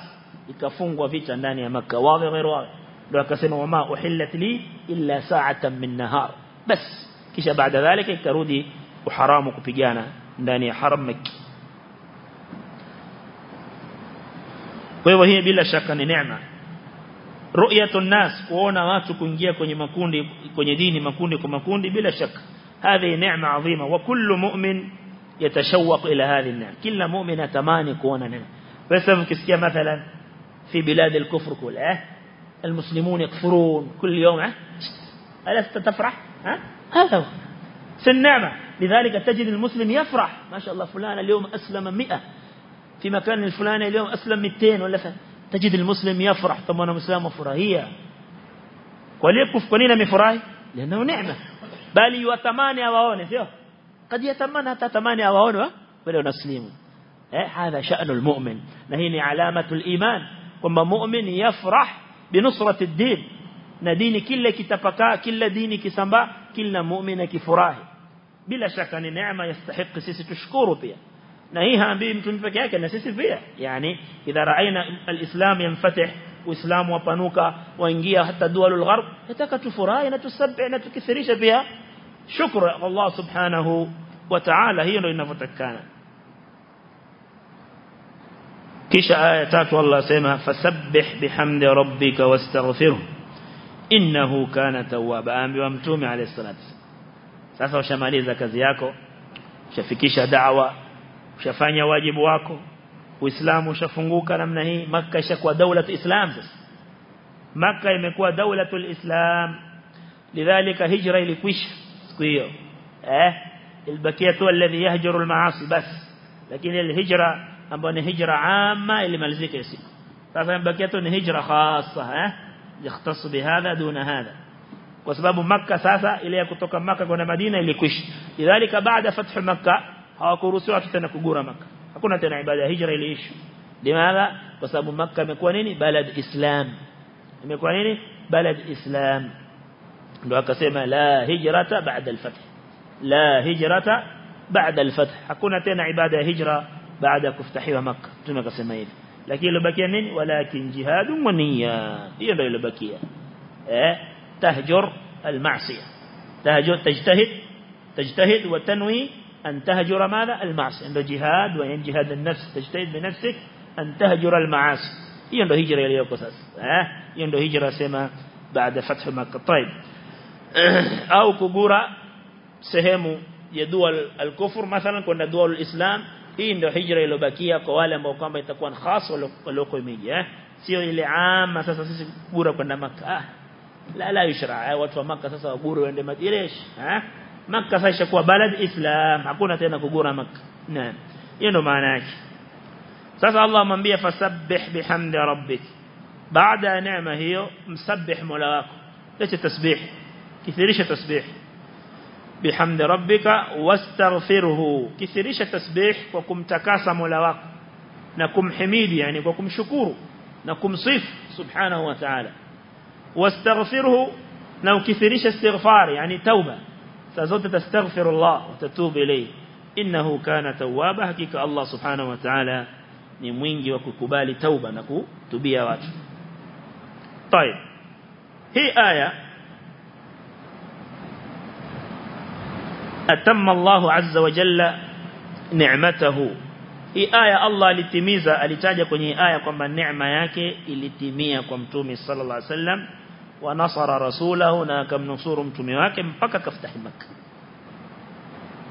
ikafungwa vita ndani ya maka غير wazi ndio akasema wama uhillat li illa sa'atan min nahar bas kisha baada dhalika ikarudi uharamu kupigana ndani ya haram Makki kwa hivyo hii bila shaka ni neema ru'yatu nas kuona watu kuingia kwenye makundi kwenye dini makundi kwa makundi bila shaka هذه نعمة عظيمة وكل مؤمن يتشوق إلى هذه النعمة كل مؤمن أتماني كون نعمة بس كسكيا مثلا في بلاد الكفر كلها المسلمون يكفرون كل يوم ألست تفرح؟ ها؟ هذا هو. سنعمة لذلك تجد المسلم يفرح. ما شاء الله فلان اليوم أسلم مئة. في مكان الفلاني اليوم أسلم 200 ولا فلان تجد المسلم يفرح. طب أنا مسلم فرحيه وليكف kwa nini amefurahi lana neema bali yutamani awaone sio قد يتمنى awaone wale wanaslimu eh hadha sha'nul mu'min na hii ni alamatul iman kwamba mu'min yafrah بنصرة الدين. نديني كل كتبكاء كل ديني كسنباء كل مؤمن كفراه بلا شك أن نعمة يستحق سيسي تشكور فيها نهيها أنبيهم تنفكيها كنسيسي فيها يعني إذا رأينا الإسلام ينفتح وإسلام وبنوكا وإنجيا حتى دول الغرب يتاك تفراه نتسبع نتكسريش بها شكر الله سبحانه وتعالى هنا إنه فتكانا كيش آية تاتو الله سيما فسبح بحمد ربك واستغفره. إنه كان توابا. أمي وامتومي عليه الصلاة ساسا وشماليزا كزياكو شفكيش دعوة. شفاني واجب واكو. وإسلام شفنقوك نمنهي مكة شكوى دولة إسلام. مكة يمكوى دولة الإسلام. لذلك هجرة لكوش سكوير إيه؟ البكية الذي يهجر المعاصي بس. لكن الهجرة ambayo ni hijra amma ilimalizika siku sasa imebakia tu ni hijra khassa eh يختص بهذا دون هذا kwa sababu makka sasa ile ya kutoka makka kwenda madina ilikwisha lidhalika baada fathu makka hawakuruhusiwa tena kugura maka hakuna tena ibada ya hijra iliisha limadha kwa sababu makka imekuwa nini balad islam imekuwa nini balad islam ndio akasema la hijrata baada al-fath la hijrata baada al-fath hakuna tena ibada ya hijra baada kuftahiwa makka tume akasema hivi lakini ilobakia nini walakin jihadun wa niyya hiyo ndio ilobakia eh tahjur al-ma'siyah tahjur tajtahid tajtahid wa tanwi أن تهجر ماذا؟ المعصية. عنده جهاد وين جهاد النفس تجتهد بنفسك أن تهجر المعاصي. عنده هجرة إليه قصص. ها عنده هجرة سما بعد فتح مكة. طيب. أو كبورة سهم يدول الكفر مثلا كنا دول الإسلام. Hii ndio hijra iliyobakia kwa wale ambao kwamba itakuwa khas walioko miji eh sio ile ama sasa sisi bura kwenda maka ah la la yushra watu wa maka sasa waburu waende madiresh eh Makka sasa ishakuwa balad Islam hakuna tena kugura Makka naam hiyo ndo maana yake sasa Allah amwambia fasabbih bihamdi rabbik baada ya neema hiyo msabbih mola wako leta tasbih kithirisha tasbih بحمد ربك واستغفره. كثيرش التسبيح وكمتكاسا تكاسى واك. نكم حميد يعني وكم شكور. نكم صف سبحانه وتعالى. واستغفره. لو كثيرش استغفار يعني توبة. سأزود تستغفر الله وتتوب إليه. إنه كان توابا. حقيقة الله سبحانه وتعالى نموينجي وككبالي توبة نكو تبيا واجه طيب. هي آية أتم الله عز وجل نعمته. إي آية الله لتميزة لتاجة كني آية قم نعمة ياك لتميزة قم تومي صلى الله عليه وسلم ونصر رسوله ناكم نصور تومي ياك مفكك افتحمك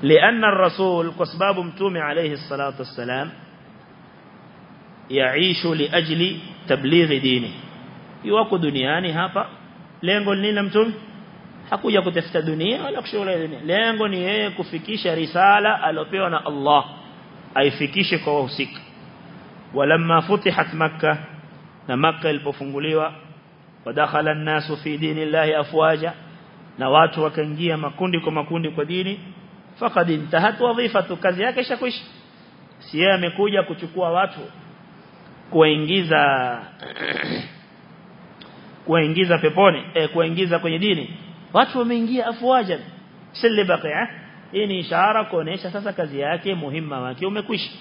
لأن الرسول قصباب تومي عليه الصلاة والسلام يعيش لأجل تبليغ دينه. يوقو دنياني هفا لينقل لي لم تومي؟ Hakuja kutafuta dunia wala kushughulika dunia. Lengo ni yeye kufikisha risala alopewa na Allah aifikishe kwa wahusika. Walamma futihat makkah na makkah ilipofunguliwa wadakhala an-nasu fi dinillahi afwaja na watu wakaingia makundi kwa makundi kwa dini faqad intahat wadhifatu kazi yake ishakwisha. Si yeye amekuja kuchukua watu kuwaingiza kuwaingiza peponi eh, kuwaingiza kwenye dini watu wameingia afwajan sille baqi'a hii ni ishara kuonesha sasa kazi yake muhimma wake umekwisha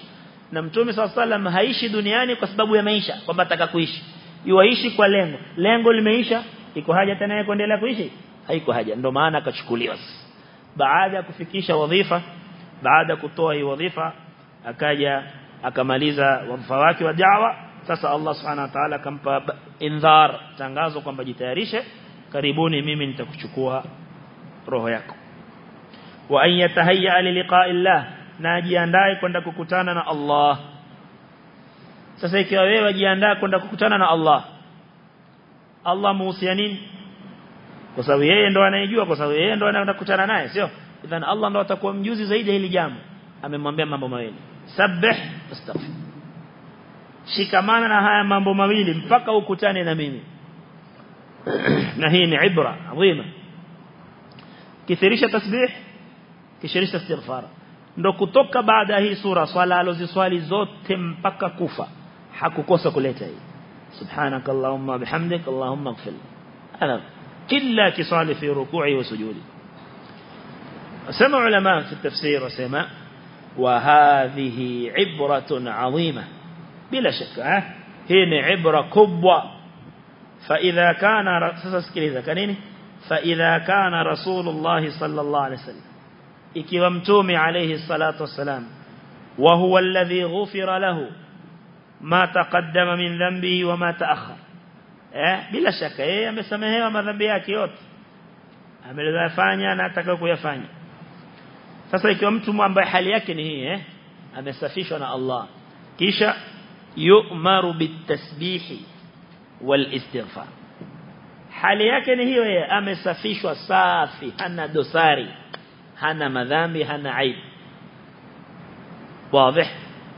na mtume sallallahu haishi duniani kwa sababu ya maisha kwamba ataka kuishi yuaishi kwa lengo lengo limeisha iko haja tena ya kuendelea kuishi haiko haja ndio maana akachukuliwa baada ya kufikisha wadhifa baada kutoa hii wadhifa akaja akamaliza wadhifa wake wa da'wa sasa Allah subhanahu wa ta'ala akampa indhar tangazo kwamba jitayarishe karibuni mimi nitakuchukua roho yako wa an yatahayya li liqa'i Allah na ajiandae kwenda kukutana na Allah sasa ikiwa wewe wajiandaa kwenda kukutana na Allah Allah muhusia nini kwa sababu yeye ndo anayejua kwa sababu yeye ndo anaenda kukutana naye sio idhan Allah ndo atakuwa mjuzi zaidi hili jambo amemwambia mambo mawili sabbih astaghfir shikamana na haya mambo mawili mpaka ukutane na mimi na hii ni ibra adhima kithirisha tasbih kishirisha istighfar ndo kutoka baada hii sura swala aloziswali zote mpaka kufa hakukosa kuleta hii subhanak allahumma bihamdik allahumma ighfir ana kila kisali fi ruku'i wa sujudi سمع علماء في التفسير وسمع وهذه عبرة عظيمة بلا شك هي عبرة كبوة فإذا كان سسكريزا كنيني فإذا كان رسول الله صلى الله عليه وسلم ikiwa mtume alayhi salatu wasalam wa huwa alladhi ghufira lahu ma taqaddama min dhanbihi wa ma ta'akhkhar eh bila shaka yeye amesamehewa madhambi yake yote amelifanya na ataka kuyafanya sasa ikiwa mtu ambaye hali yake ni hii eh amesafishwa na Allah kisha yu'maru bitasbihi istighfar hali yake ni hiyo amesafishwa safi hana dosari hana madhambi hana aibu wazi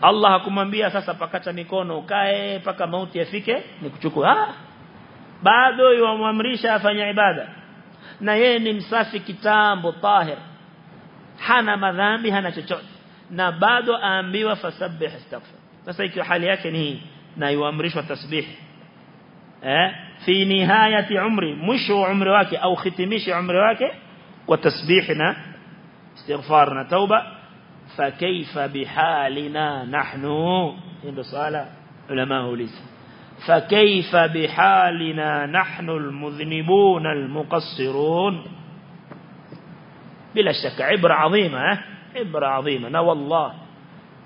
Allah hakumwambia sasa pakata mikono ukae paka mauti yafike nikuchukue ah bado yamwamrisha afanye ibada na yeye ni msafi kitambo tahir hana madhambi hana chochote na bado aambiwa fasabbih astaghfir sasa ikiwa hali yake ni hii na yuamrishwa tasbih mwisho wa umri wake au khitimishi umri wake kwa tasbih na استغفارنا توبة. فكيف بحالنا نحن؟ عند سؤال علماء ليس فكيف بحالنا نحن المذنبون المقصرون؟ بلا شك عبرة عظيمة عبرة عظيمة. نا والله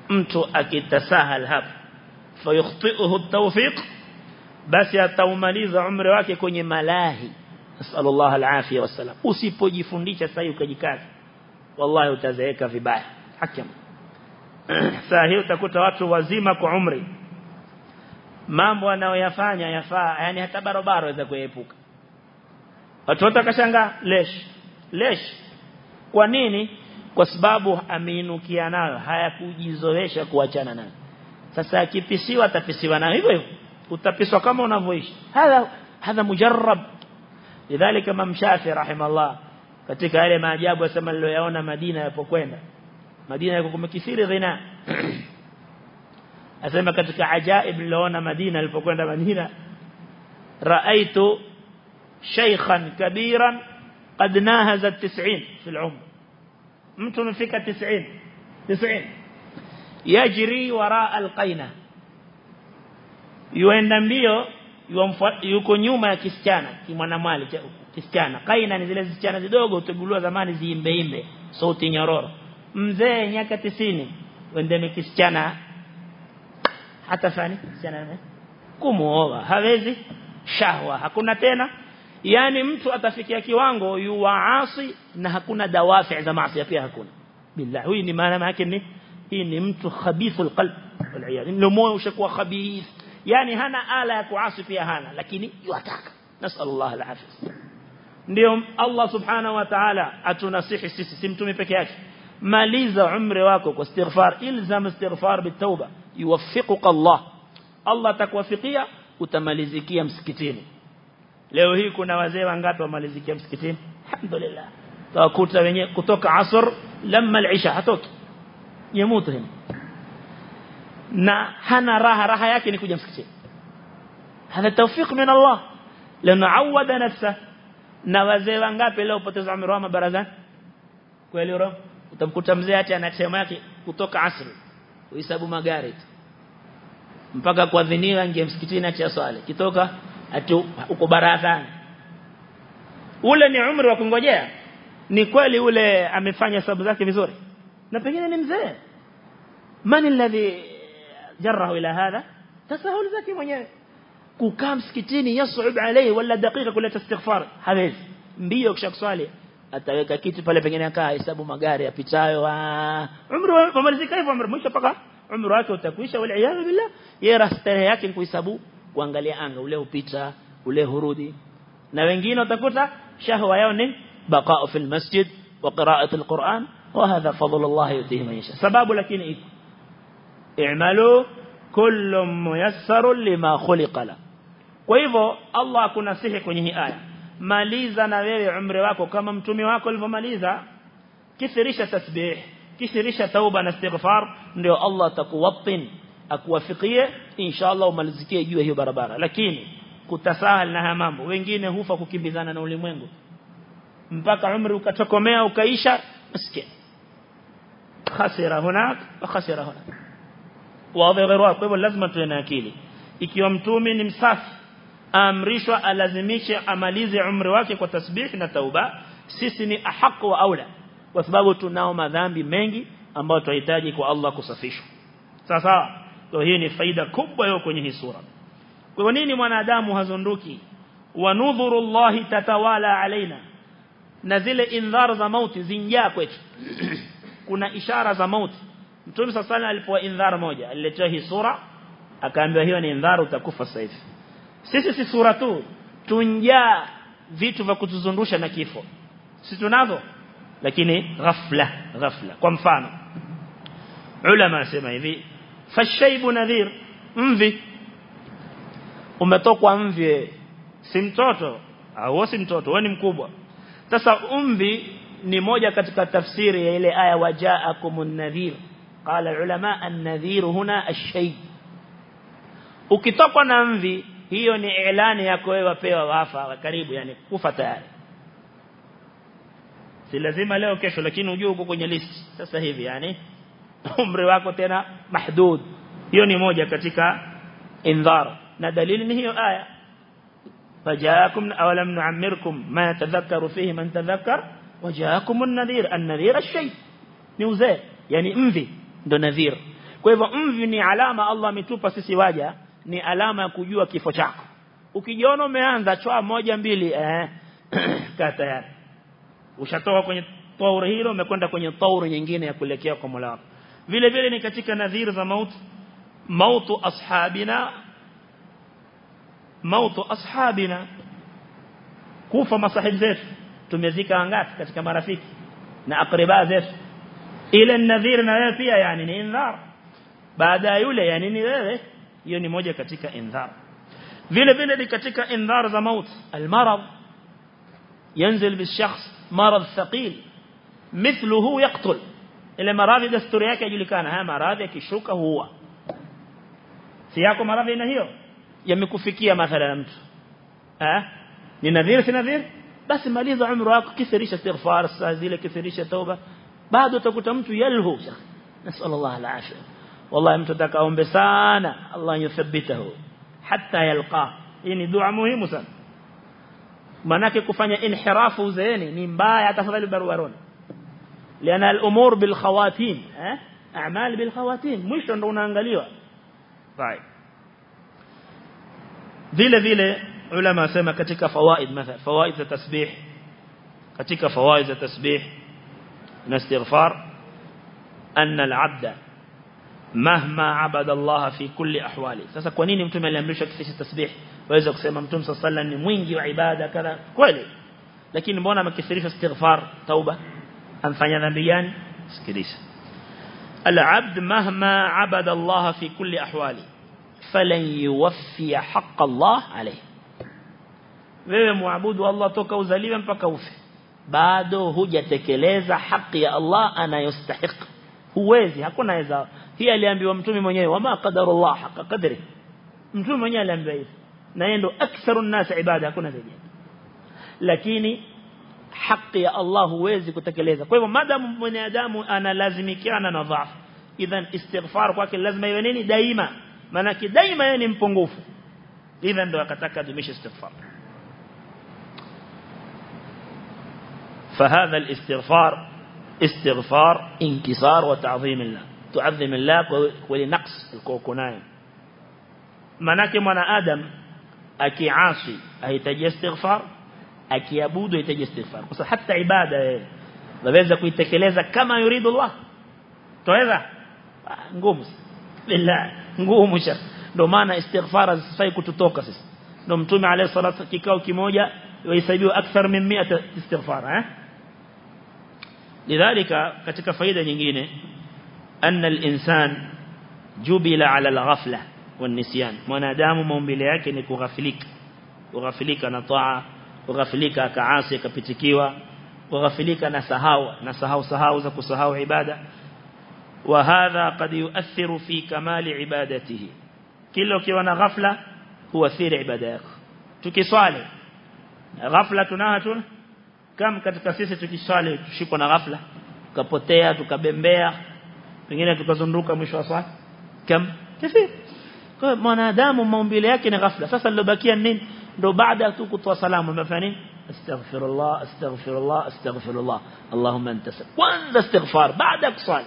mtu akitasahal hapa fayukhti'uhu at-tawfiq basi ataumaliza umri wake kwenye malahi. Sallallahu alaihi wasallam usipojifundisha sasa ukajikaza. Wallahi utazeeka vibaya. Hakim saa hiyo utakuta watu wazima kwa umri. Mambo anayoyafanya yafaa yani hata barabara waweza kuepuka watu watakashanga lesh lesh. Kwa nini? Kwa sababu ameinukia nayo hayakujizoesha kuachana nayo. Sasa akipisiwa atapisiwa nayo hivyo hivyo utapiswa kama unavyoishi hadha hadha mujarrab lidhalika mamshafi rahimallah katika yale maajabu asema niliyoyaona Madina yapokwenda Madina yako kumekithiri dhina asema katika ajaib niliyoona Madina alipokwenda Madina raaitu shaykhan kabiran qad nahaza 90 fi al-umr mtu mfika 90 90 yajri wara al-qaina yuenda mbio yuko nyuma ya kisichana kimwanamwali kisichana. Kaina ni zile zisichana zidogo utegulua zamani ziimbe imbe sauti nyororo. Mzee nyaka 90 wende kisichana. Hata fani kisichana kumuoa hawezi shahwa hakuna tena. Yani mtu atafikia kiwango yuwaasi na hakuna dawafi za maasi pia hakuna. Billah huyu ni maana yake ni hii ni mtu khabithul qalb wal ni moyo ushakuwa khabith yani hana ala ya kuasi pia hana lakini yataka nasallallahu alafia ndio Allah subhanahu wa ta'ala atunasihi sisi si mtume peke yake maliza umri wako kwa istighfar ilzam istighfar bitauba yuwaffiquka Allah Allah atakuwafikia utamalizikia msikitini leo hii kuna wazee wangapi wamalizikia msikitini alhamdulillah tawakuta wenye kutoka asr lamma al-isha hatoki yemutu hina na hana raha raha yake ni kuja msikitini. Hadha tawfik min Allah. Lanawada nafsa. Na wazee wangapi leo poteza umri wao barazani kweli roho utamkuta mzee ati anasema yake kutoka asri. Uhesabu magari mpaka kuadhiniwa ingie msikitini acha swali. Kitoka ati uko barazani. Ule ni umri wa kungojea. Ni kweli ule amefanya sababu zake vizuri? Na pengine ni mzee. Man alladhi جره إلى هذا؟ تسهل ذاك من كوكام سكتيني يصعب عليه ولا دقيقة كلها استغفار. حبيب مبيوك شاك سوالي أتاكا كيتو فالي بغنيا كا يسابو مغاري يبتايا آه. عمره فمرزي كيف عمر مويشة فقا عمره هكي وتكويشة والعياذ بالله. يرى استرهيك انكو يسابو وانغالي أنغ وليه بيتا وليه رودي نوينجينو تكوتا شهو يوني بقاء في المسجد وقراءة القرآن. وهذا فضل الله يؤتيه من يشاء. سبابه لكن إيكو. I'malu kullu muyassarun lima khuliqa la kwa hivyo Allah akunasihi kwenye hii aya maliza na wewe umri wako kama mtume wako alivyomaliza kithirisha tasbih kithirisha tauba na istighfar ndio Allah atakuwatin akuwafikie inshallah umalizikie juu hiyo barabara lakini kutasahal na mambo wengine hufa kukimbizana na ulimwengu mpaka umri ukatokomea ukaisha maskini khasira hunak wa khasira hunak غير kwa hivyo lazima tuwe na akili ikiwa mtume ni msafi amrishwa alazimishe amalize umri wake kwa tasbih na tauba sisi ni ahaq wa aula kwa sababu tunao madhambi mengi ambayo tunahitaji kwa Allah kusafishwa sasa kwa hii ni faida kubwa hiyo kwenye hii sura kwa nini mwanadamu hazunduki wa nudhurullahi tatawala alaina na zile indhar za mauti zinjaa kwetu kuna ishara za mauti mtume sasa alipoa indhar moja aliletea hii sura akaambiwa hiyo ni indhar utakufa sasa hivi. Sisi si sura tu tunjaa vitu vya kutuzundusha na kifo. Si tunazo? Lakini ghafla ghafla. Kwa mfano ulama sema hivi fashaibu nadhir mvi. Umetokwa mvi si mtoto au si mtoto wewe ni mkubwa. Sasa umvi ni moja katika tafsiri ya ile aya wajaakumun nadhir qala ulama an-nadhir huna ash-shay ukitokwa na mvi hiyo ni ilani yako wewe wapewa wafa karibu yani kufa tayari si lazima leo kesho lakini ujue uko kwenye list sasa hivi yani umri wako tena mahdud hiyo ni moja katika indhar na dalili ni hiyo aya فجاءكم أولم نعمركم ما يتذكر فيه من تذكر وجاءكم النذير النذير الشيء نيوزي يعني mvi ndo nadhir. Kwa hivyo mvi ni alama Allah ametupa sisi waja ni alama ya kujua kifo chako. Ukijiona umeanza chwa moja mbili eh kaa tayari. Ushatoka kwenye tauri hilo umekwenda kwenye tauri nyingine ya kuelekea kwa Mola wako. Vile vile ni katika nadhir za mauti. Mautu ashabina mautu ashabina. Kufa masahib zetu. Tumezika wangapi katika marafiki na akriba zetu ile nadhir na wewe pia yani ni indhar baada yule yani ni wewe hiyo ni moja katika indhar vile vile ni katika indhar za maut almarad ينزل بالشخص مرض ثقيل مثله يقتل ile maradhi desturi yake yajulikana haya maradhi yakishuka huwa si yako maradhi na hiyo yamekufikia mathalan mtu eh ni nadhir si nadhir basi maliza umri wako kithirisha istighfar saa zile kithirisha tauba bado utakuta mtu yalhu nasallallahu alafia wallahi mtu atakaombe sana Allah yuthabbitahu hatta yalqa hii ni dua muhimu sana manake kufanya inhirafu uzeeni ni mbaya tafadhali barubaroni لأن الأمور بالخواتيم ها أعمال بالخواتيم mwisho ndo unaangaliwa طيب vile vile ulama sema katika fawaid mathalan fawaid za tasbih katika fawaid za tasbih من استغفار أن العبد مهما عبد الله في كل أحواله. سأسا كونيني متوم يلمرشو كفيش التسبيح؟ ويزاك سيممتوم سأصلا نموينجي وعبادة كذا. كوالي لكن بونا ما كثيريش استغفار توبة أن أنفعنا نبيان سكريس العبد مهما عبد الله في كل أحواله فلن يوفي حق الله عليه. ويبه معبود والله توكو زليبا فكوفي bado hujatekeleza haki ya Allah anayostahili huwezi hakuna weza hii aliambiwa mtume mwenyewe wama qadarullah haqa qadri mtume mwenyewe aliambiwa hivi na yeye ndo aktharu nas ibada hakuna zaidi lakini haki ya Allah huwezi kutekeleza kwa hivyo madamu mwanadamu analazimikiana na dhaifu idhan istighfar kwake lazima iwe nini daima maana daima yeye ni mpungufu idhan ndo akataka dumisha istighfar فهذا الاستغفار استغفار انكسار وتعظيم الله. تعظم الله ولنقص الكوكناي منك من آدم أكي عاصي أهتجي استغفار أكي أبود أهتجي استغفار. حتى عبادة لذلك أكي كما يريد الله. تهذا نقومس. لله نقومش لمعنى استغفار سيك تتوكس نمتومي عليه الصلاة كيكاو كيموجا ويسابيو أكثر من مئة استغفار ها؟ لذلك كتك فايدة نجينة أن الإنسان جبل على الغفلة والنسيان. من أدام من بليك أنك غفلك وغفلك نطاع وغفلك كعاصي كبتكيوة. وغفلك نسهاو نسهاو سهاو ذاك سهاو عبادة. وهذا قد يؤثر في كمال عبادته. كله كيوانا غفلة هو ثير عبادة تكي صالح. غفلة نهتنا kama katika sisi tukiswali tushikwa na ghafla tukapotea tukabembea pengine tukazunduka mwisho wa swala kam kafir kwa mwanadamu maumbile yake ni ghafla sasa lilobakia nini ndo baada tu kutoa salamu umefanya nini astaghfirullah astaghfirullah astaghfirullah allahumma anta kwanza istighfar baada kuswali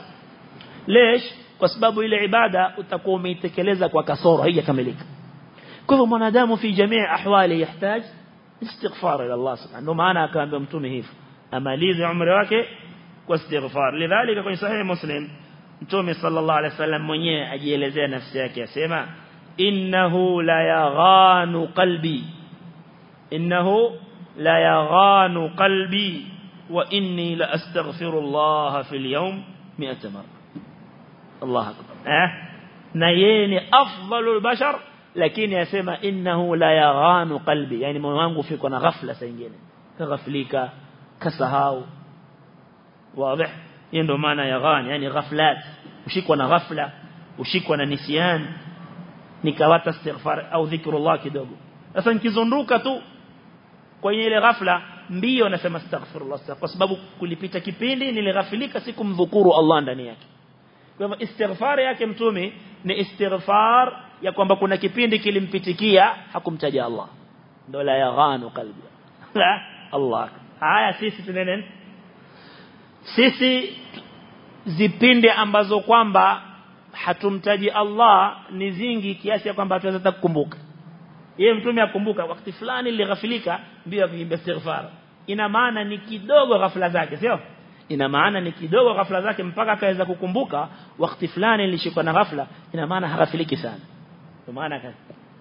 ليش kwa sababu ile ibada utakuwa umeitekeleza kwa kasoro haijakamilika kwa hivyo mwanadamu fi jamii ahwali yahitaji استغفار إلى الله سبحانه ما أنا كامب متومي هيف اماليذ عمره واكي واستغفار. لذلك في صحيح مسلم تومي صلى الله عليه وسلم مويه اجيelezea نفسي يا asema إنه لا يغان قلبي. إنه لا يغان قلبي. وإني لأستغفر الله في اليوم 100 مرة. الله أكبر. ها؟ نايه أفضل البشر lakini yasema innahu la yaghanu qalbi yani moyo wangu fiko na ghafla saa nyingine kaghaflika kasahau wazi hiyo ndio maana ya ghani yani ghaflat ushikwa na ghafla ushikwa na nisyan nikawata istighfar au dhikrullah kidogo sasa nikizunduka tu kwenye ile ghafla mbio nasema astaghfirullah kwa sababu kulipita kipindi nilighafilika sikumdhukuru Allah ndani yake kwa hivyo istighfar yake mtume ni istighfar ya kwamba kuna kipindi kilimpitikia hakumtaja Allah ndio la yaghanu qalbi la Allah haya sisi tunenen sisi zipinde ambazo kwamba hatumtaji Allah ni zingi kiasi ya kwamba hatuweza kukumbuka yeye mtume akumbuka wakati fulani nilighafilika mbio kuimba istighfar ina maana ni kidogo ghafla zake sio ina maana ni kidogo ghafla zake mpaka akaweza kukumbuka wakati fulani nilishikwa na ghafla. Ina maana haghafiliki sana. Kwa maana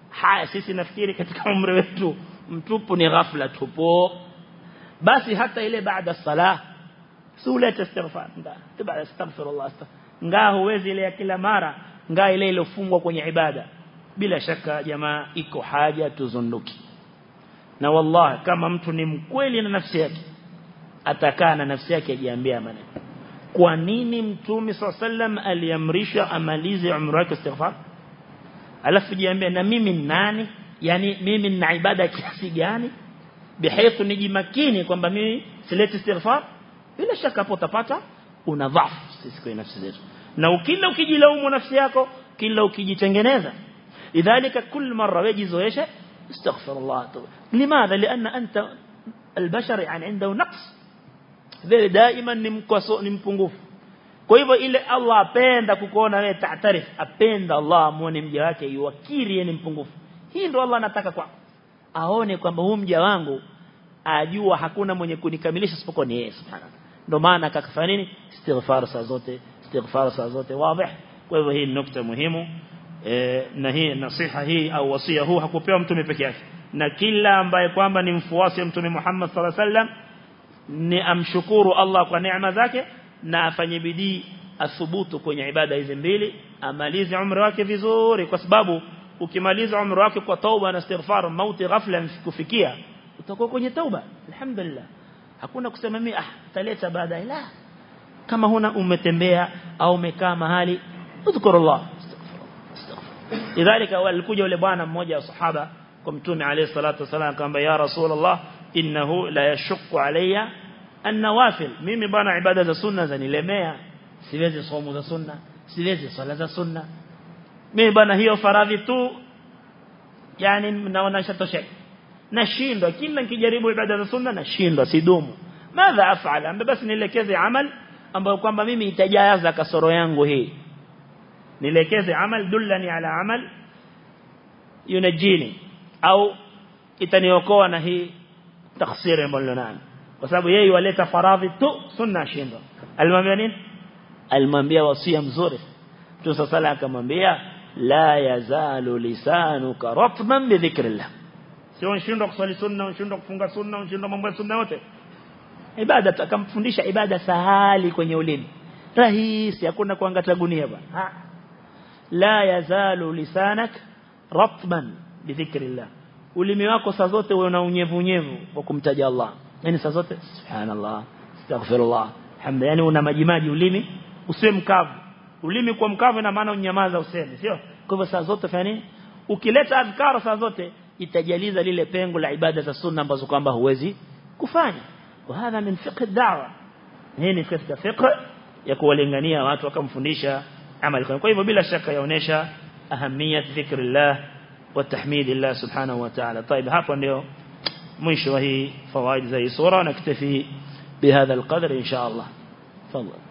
haya sisi nafikiri katika umri wetu mtupu ni ghafla tupo. Basi hata ile baada salah sula istighfar ngaa astaghfirullah ngaa huwezi ile ya kila mara nga ile iliyofungwa kwenye ibada. Bila shaka jamaa iko haja tuzunduki. Na wallahi kama mtu ni mkweli na nafsi yake atakaa na nafsi yake ajiambia maneno kwa nini mtume sallam aliamrisha amalize umri wake istighfar alafu jiambia na mimi nani yani mimi nina ibada kiasi gani bihaithu nijimakini kwamba mimi sileti istighfar bila shaka hapo utapata una dhafu sisi kwa nafsi zetu na ukila ukijilaumu nafsi yako kila ukijitengeneza لذلك كل مرة يجيزويش استغفر الله لماذا لأن أنت البشر يعني عنده نقص wewe daima ni mkoso ni mpungufu. Kwa hivyo ile Allah apenda kukuona wewe tatarif apenda Allah amuone mja wake yuwakiri ni mpungufu. Hii ndio Allah anataka kwa aone kwamba huyu mja wangu ajua hakuna mwenye kunikamilisha isipokuwa ni yeye subhanahu ndio maana akakafanya nini? Istighfar saa zote istighfar saa zote wazi kwa hivyo hii ni nukta muhimu. E, na hii nasiha hii au wasia huu hakupewa mtume peke yake. Na kila ambaye kwamba ni mfuasi wa mtume Muhammad sallallahu alaihi wasallam ni amshukuru Allah kwa neema zake na afanye bidii athubutu kwenye ibada hizi mbili amalize umri wake vizuri kwa sababu ukimaliza umri wake kwa tauba na istighfar mauti ghafla kufikia utakuwa kwenye tauba alhamdulillah hakuna kusema mimi ah taleta baadaye la kama huna umetembea au umekaa mahali udhkurullah lidhalika walikuja yule bwana mmoja wa sahaba kwa mtume alayhi salatu wasallam akamwambia ya rasulullah إنه لا يشق علي النوافل. ميمي بانا عبادة ذا سنة؟ ذا نلميا سيوزي صوم ذا سنة. سيوزي صلاة ذا سنة. ميمي بانا هي فراضي تو؟ يعني نونا شاتو شك نشين دو. كلا كجاربو عبادة ذا سنة نشين دو. سيدوم ماذا أفعل؟ أم بس نلكذي عمل؟ أم بقوان بميمي تجازا كسرو ينغو هي؟ نلكذي عمل دلني على عمل ينجيني. أو itaniokoa na hii takhsiri ambayo nani kwa sababu yeye waleta faradhi tu sunna shindwa alimwambia nini alimwambia wasia mzuri Mtume sala akamwambia la yazalu lisanuka ratban bi dhikrillah sio unashindwa kuswali sunna unashindwa kufunga sunna unashindwa mambo ya sunna yote ibada akamfundisha ibada sahali kwenye ulimi rahisi hakuna kuangata gunia bwana la yazalu lisanak ratban bi dhikrillah ulimi wako saa zote una unyevu unyevu kwa kumtaja Allah yani saa zote subhanallah astaghfirullah hamda yani una majimaji ulimi usiwe mkavu ulimi kwa mkavu ina maana unyamaza useme sio kwa hivyo saa zote fanya nini ukileta adhkar saa zote itajaliza lile pengo la ibada za sunna ambazo kwamba huwezi kufanya hadha min fiqh ad-da'wa hii ni katika fiqh ya kuwalingania watu wakamfundisha amali kwa hivyo bila shaka yaonesha ahamiyat dhikrillah والتحميد لله سبحانه وتعالى. طيب ها من شوهي فوائد زي صورة نكتفي بهذا القدر إن شاء الله. تفضل.